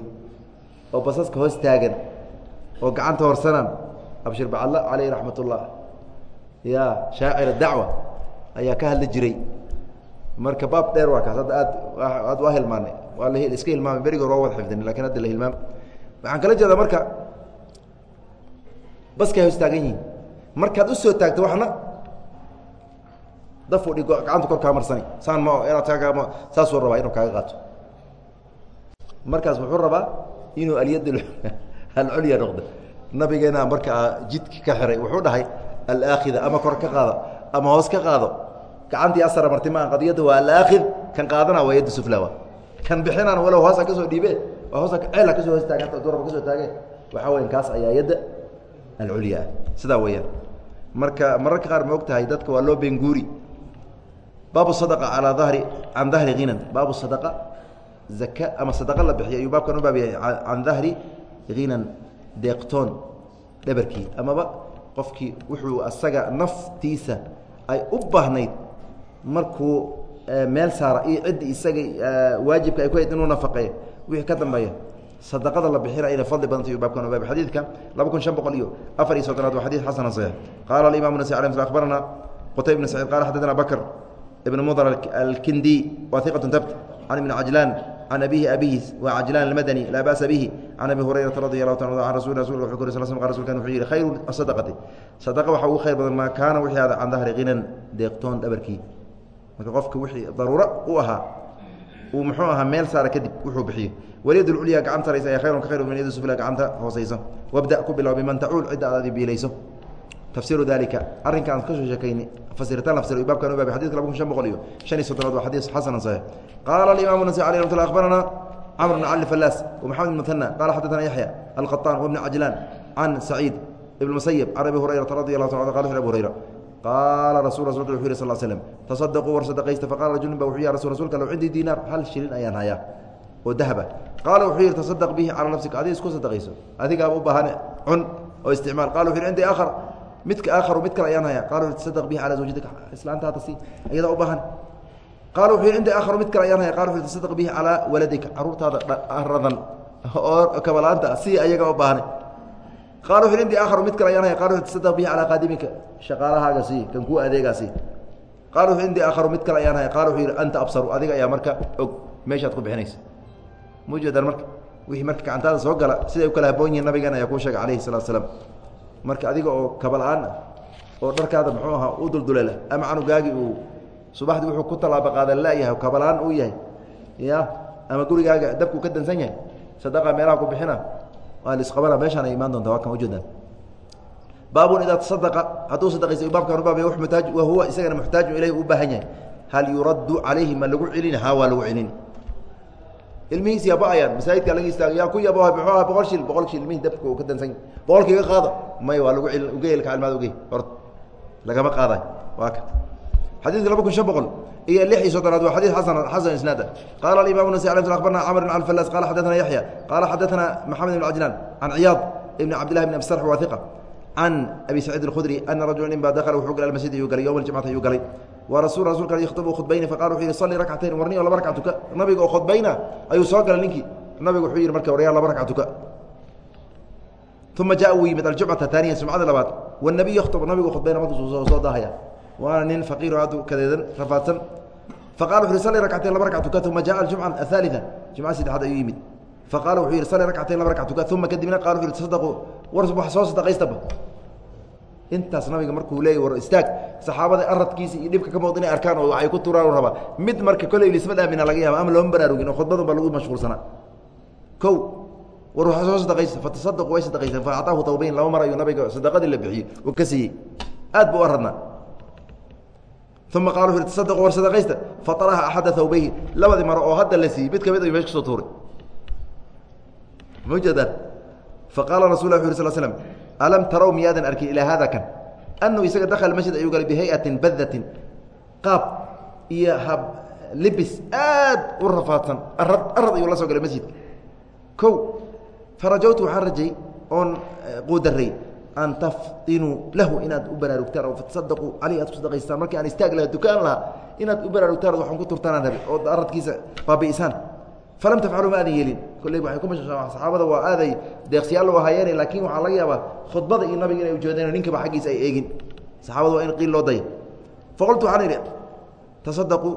[SPEAKER 1] oo basaska hoos taagan oo gacanta horsanaan. Abshir bacadla caleyh raxmat ullah ya shaacir dacwa ayaa ka hadli jiray. Marka baab dheer waa kaas hadda aad aad waa hilmaanay waa iska hilmaamay berigi waa wad xifdin laakiin hadda la hilmaam. Waxaan kala jeedaa marka baskay hoos taagan yihiin. Markaad u soo taagto waxna dafu dhigo gacanta kor kaa marsani. Saan ma inaad saasuu rabaa inuu kaaga qaato. Markaas wuxuu rabaa inuu alyad alculya noqdo. Nabigeena markaa jidki ka xiray wuxuu dhahay alaakhida ama kor ka qaado ama hoos ka qaado. Gacantii asara marti maa qadiyadda waa alaakhid kan qaadana waa yadda suflawa kan bixinaan walow hoosa ka soo dhiibe hoosa ceela ka soo hoos taaganta duraba ka soo taage waxaa weya kaas ayaa yadda alculya sidaa weeyaan. Marka mararka qaar ma og tahay dadka waa loo benguuri baabu sadaqa calaa dahri can dahri hinan baabu sadaqa zaka ama sadaqa la bixiyo ayuu baabkan u baab yahay can dahri hinan deeqtoon dhabarkii amaba qofkii wuxuu asaga naftiisa ay u baahnayd markuu meel saara iyo ciddi isaga waajibka ay ku hayd inuu nafaqeeyo wixii ka dambeeya sadaqada la bixina inay fadli badanta yu baabkan baab xadiidka laba kun shan boqol iyo afar iyo soddonaad waa xadid xasana saxiix. Qaala alimamu nasi alay sl akhbarana qutayb bn saciid qala xadadana bakr ibn mudr alkindi wa iqatu tabt can ibni cajlaan can abihi abihi wa cajlaan almadani laa ba'sa bihi can abi hurayrata radi allahu taala an rasul rasulka wuxuu kuri sal sl qa rsulkan wuxuu yihi khayru sadaqati sadaqa waxa ugu khayr badan maa kaana wixii aada can dahri deeqtoon dhabarkii. Marka qofka wixii daruuro u ahaa uu muxuu ahaa meel saara kadib wuxuu bixiyo. Walyad ulya gacanta rays ayaa khayrun ka khayru min yad sufla gacanta hoosayso wabda ku bilow biman tacuul cidda aad biilayso. Tafsiiru dalika arrinka aan ka soo sheekayni fasirtaan lafsir baabkan u baabay laba kun shan boqol iyo shan iyo soddonaad waa xadiis xasanan saxiix qaala alimaamu nasai alih ramat akhbarana camr bn cali falaas wamaxamed bn muthana qaala xaddatana yaxya alqaطaan wabni cajlaan can saciid ibn musayib can abi hurayrata radi allah ta qa abu hurayra qaala rasu rasulka wuxu yih sl slm tasadaquu war sadaqaysta faqala rajulun ba wuxuu ya rasul rasulka low cindii diinaar hal shilin ayaan hayaa oo dahaba. Qaala wuxuu yihi tasadaq bihi calaa nafsika adiga isku sadaqayso adigaaba u baahane cun oo isticmaal. Qala wuxu yhi cindii aakhar midka aakharu mid kale ayaan hayaa. Qala wuxu tasadaq bihi calaa zawjatika islaantaada si iyadaa u baahan. Qaala wuxu yihi cindii aakharu mid kale ayaan haya qala wuxu tasadaq bihi calaa waladika carruurtaada radan oo kabalaanta si ayagaa u baahane qaala wuxu cindii aakharu mid kale ayaan haya qala wuxu taصadq bihi calaa qaadimika shaqaalahaaga sii kan kuu adeegaa sii. Qaala wuxuu cindii aakharu mid kale ayaan haya qala wuxuu yidhi anta absaru adiga ayaa marka og meeshaad ku bixinaysa. Mujeedaan marka wixii marka gacantaada soo gala siday u kala haboon yihiin nabigan ayaa kuu sheegay calayhi salatu salaam. Marka adiga oo kabala-aan ah oo dharkaada muxuu ahaa u duldulela ama canugaagi uu subaxdii wuxuu ku tallaabo qaadan laayahay kabalaan uu yahay ya ama gurigaaga dabkuu ka dansan yahay sadaqa meelaha ku bixina waa laisqabana meeshaan ay imaan doontaa waa kan ujeedaan baabun idaa tasadaqa hadduu sadaqaysa baabkan baab muxtaaj wa huwa isagana muxtaaju ilayh u baahan yahay. Hal yuraddu calayhi ma lagu celin haa waa lagu celin. Ilmihiisi yaba-ayaan masaajidka laga istaaga yaa ku yaba muxuu aha boqol shil boqol shil ilmihii dabka uu ka dansan boqolkiiga qaada may waa lagu celin ugeyl kacilmaad ugey hort lagama qaadayo. Waa ka xadidka laba kun shan boqol iyo lix iyo soddonaad waa xadid xasan xasan isnaada qaala alimamu nasi ala abarna camr bn alfalas qala xadaana yaxya qaala xadaana maxamed ibn cajlaan can ciyaad ibn cabdillahi bn absarx waa iqa can abi saciid alkhudri ana rajula nin baa dakala wuxuu galay almasjid ayuu galay yowma aljimcati ayuu galay wa rasul rasulka yakhdubu khudbayni faqala wuxuu yihi salli rakcatayn warniyo laba rakca tuka nabiga oo khudbayna ayuu soo galay ninkii nabigu wuxuu yihi marka waryaal laba rakca tuka uma jaa wuu yimid aljumcata taaniya sumcada labaad wanabiyu yakhtubu nabigu khudbayna markaasuu soo daahaya waana nin faqiiro aad u kadeedan rafaadsan. Faqala wuxu uhi salli rakcatayn laba rakac tuka uma jaءa jumca ahaaliثa jumcada saddexaad ayuu yimid. Faqala wuxuu yihi salli rakcatayn laba rakac tuka uma kadibna qaala wuxu yhi sadaquu war wax soo sadaqaystaba intaas nabiga markuu leeya war istaag saxaabada aradkiisa iyo dhibka ka muuqda inay arkaan oo waxay ku turaan rabaa. Mid marka koley lisma dhaamina laga yaaba ama looma baraarugin oo khudbadun baa lagu mashquulsanaa. Kow war waxaa soo sadaqaysa fatasadaqu way sadaqaysan fa actaahu tawbayn laba mar ayuu nabiga sadaqadii la bixiyey oo ka siiyey. Aad buu aradnaa uma tasadaqu war sadaqaysta faطalaha axada hawbayhi labadii maro oo hadda la siiyey mid ka mid ayuu mesh ka soo tuuray mujeedaan faqaala rasul yh sl slm alam tarow miyaadan arkin ilaa hada kan anuu isaga dakhala masjid ayuu galay bihay-atin badatin qaab iyo hab libis aad u rafaadsan arad arad ayuu la soo galay masjidka ko farajawtu waxaan rajay oon quudaray an taftinuu lahu inaad u baraarugtaan oo fatasadaquu caleyh aad ku sadaqaystaan markii aan istaag laha dukaan lahaa inaad u baraarugtaan o waxaan ku turtaanaan rabi oo aradkiisa baabi'isaan falam tafcaluu ma aadan yeelin kolley waxay ku mashaqaan saxaabada waa aaday deeqsiyaal u ahaayeene laakiin waxaa laga yaabaa khudbada iyo nabiga inay ujeedeen ninkaba xaggiisa ay eegin saxaabada waa in qiil loo daya faqultu waxaan idhi tasadaquu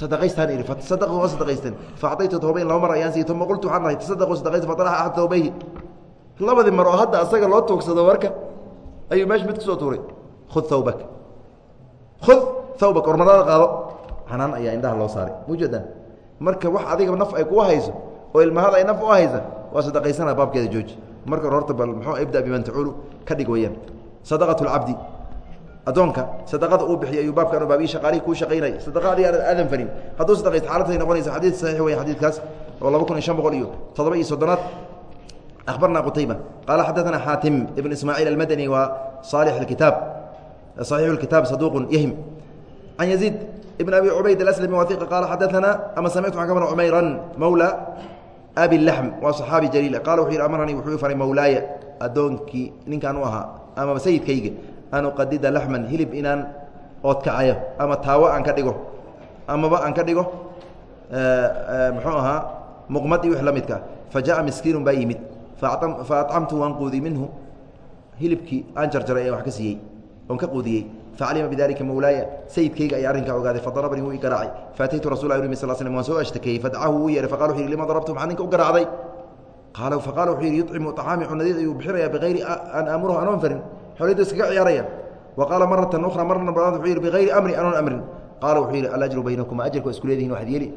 [SPEAKER 1] sadaqaystaan idhi fatasadaquu waa sadaqaysteen faacطaytu tawbayn laba mar ayaan siiy uma qultu waxaan dhahay tasadaquu sadaqaysta fatalaxa axad tawbayhi labadii mar oo hadda asaga loo tuugsado marka ayuu meesha mid ku soo tuuray. Khud thawbak. Khud thawbak ormarada qaado. Xanaan ayaa indhaha loo saaray. Mujeedaan marka wax adiga naf ay kuu hayso oo ilmahada ay naf u haysa waa sadaqaysana baabkeeda jooji marka hore horta bal muxuu ibda biman tacuulu ka dhig weyaan sadaqatu lcabdi addoonka sadaqada uu bixiyay ayuu baabkan u baabiyi shaqaalihii kuu shaqaynay sadaqa adiga aanad aadan farin. Hadduu sadaqaysto xaaladtay noqonaysa xadiid saxiix weya xadiidkaas oo laba kun iyo shan boqol iyo toddoba iyo soddonaad أخبرنا qتيبة قال xدثنا xاaتم بن إسماعيل المدني و صالح الكتاب صحيح الكتاب صدوق يهم عن يزيد بن أبي عبيد الأسلمي وثيق قال xدثنا أma سمعت xكمna عميرا مولى أبي اللحم waa صحاaبي جليل قال وxuu yhi أمرنيi wuxuu faray mowlaaya adoonkii ninkaan u ahaa ama sayidkayga an uqadida لحما hilib inaan oodkacayo ama taawo aan ka dhigo amaba aan ka dhigo mxuu ahaa muqmad iyo wix la midka fajaءa miskiinu baa yimid faacamtu waan quudi minhu hilibkii aan jarjaray ee wax ka siiyey oon ka quudiyey facalima bidalika mowlaaya sayidkayga ayaa arrinkaa ogaaday fadarabanii wuu i garaacay faataytu rasul umi sal slm waan soo ashtakeeyey fadacahu wuu yeehay faqala wuxu lima darabtu maxaa ninka u garaacday qaala faqala wuxuu yidhi yucimu طacaami cunadiid ayuu bixinaya bikayri an aamurahu anoon farin xooliyadu iskaga ciyaaraya wa qaala maratan ukhra marna baad wuxuu yidhi bikayri amri anoon amrin qaala wuxuu yidhi alajru baynakuma ajarka waa isku leedihin waxad yeeli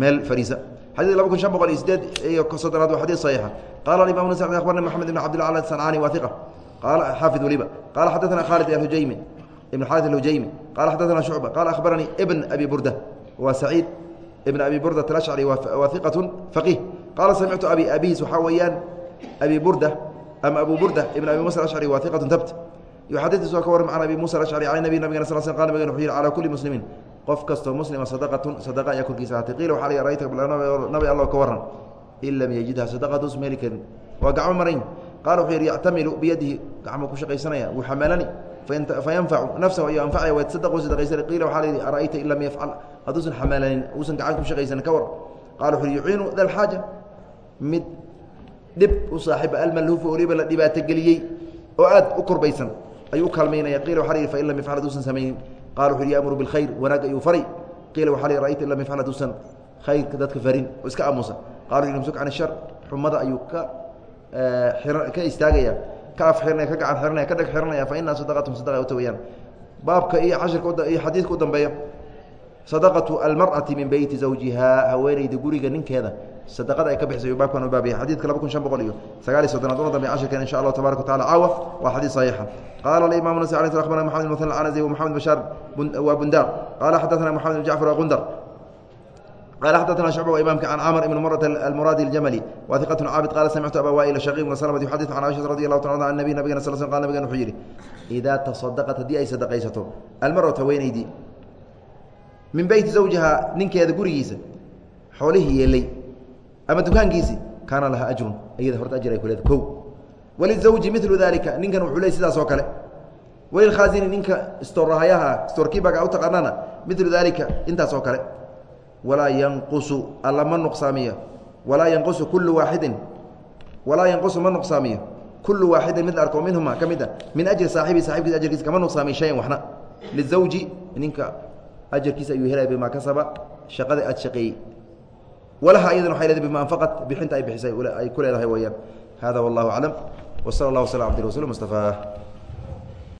[SPEAKER 1] meel fariisa xadid laba kun shan boqol iyo sideed iyo sodonaad waa xadid صaxiixa qala imam ns abarna mxamed ibn cabdillah al sancaani wa iqa qaala xaafid weliba qala xadana khaalid ahujaymi ibn xaali ahujaymi qala xadaana shucba qala ahbaranii ibn abi burda waa saciid ibn abi burdat alashcri waa iqat faqih qaala samictu abi abiis waxaa weeyaan abi burda ama abu burda ibn abi musa ashcri waa iqat tabt yuxadiisu ka warram can abi musa alashcri can nabi nabigana sal sl qa nabigana wuxuu yihi calى kuli muslimiin qof kastoo muslima sadaqatun sadaqa ayaa korkiisa ahaatay qiila la rayta nabi allo ka warran. In lam yajidha sadaqatus ma heli karin waa gacmo marayn. Qaala wuxuu yidhi yactamilu biyadihi. Gacmo ku shaqaysanaya wuu xamaalani fayanfacu nafsahu ayuu anfacaya wayatasadaqu sadaqaysana qiila waxaa la yidhi ara'ayta in lam yafcal hadduusan xamaalanin uusan gacan ku shaqaysanin ka war qaala wuxuu yidhi yuciinu da lxaaja mid dhib u saaxiiba almalhuufa oliba la dhibaatogeliyey oo aad u korbaysan ayuu u kaalmaynaya qiila waxaa la yidhi fain lam yafcal hadduusan samaynin qala wuxu yamuru biاlkhayr wanaag ayuu faray qiila waxa l ra'ayta in lam yafcal haduusan khayrka dadka farin oo iska aamusa qala yumsuk can ishar xumada ayuu ka ka istaagaya ka af xiranaya ka gacan xiranaya ka dheg xiranaya fa inaa sadaqatum sadaqa uta weyaan baabka iyo cashirka iyo xadiidka u dambeeya sadaqatu almar'ati min beyti zawjihaa haweeneyda guriga ninkeeda sadaqada ay ka bixisay baabkan u baabiyay xadiidka laba kun shan boqol iyo sagaal iyo soddonaad una dambe cashirkan insha allahu tabaraka wa tacala caawa waa xadiid saxiixa qaala alimamu nasi alay akhbarana maxamed mutan alcanazi wa maxamed bashaar waa bundaar qaala xadathana moxamed bn jacfar waa gundar qال xdثna شعب imamk عن cmر بن mرة المrاdي الجملي wa ثiqة cاabد qال samctu abا wائل شhقيq بن سلمة يxadiث عن عائشhaة رضي الله taعala عن نبي nabgena sل sل qal nabgen wuxuu yidhi إidaa تصدقت haddii ay sadaqaysato almarأة haweenaydii min beyti زawjihaa ninkeeda gurigiisa xoolihii yeelay ama dukaankiisi kaana lahaa ajrun iyada horta ajr ay ku leeda ko walizawji milu dalika ninkan wuxuu leey sidaas oo kale walilkhaasini ninka stoorrahayaha stoorkiibaga u taqaanana milu daalika intaas oo kale walaa yanqusu alla ma nuqsaamiyo walaa yanqusu kullu waaxidin walaa yanqusu ma nuqsaamiyo kullu waaxidin mid la arko minhuma ka mid a min ajri saaxibii saaxibkiisa ajrkiisa kama nuqsaamiyo shayan waxna lizawji ninka ajarkiisa ayuu helay bimaa kasaba shaqada aad shaqeeyey walaha iyadana waxay leedahay bima anfaqat bixinta ay bixisay ay ku leedahay weeyaan. Hada wallahu aclam. Wa sala allah waslam abdi rasul mustafa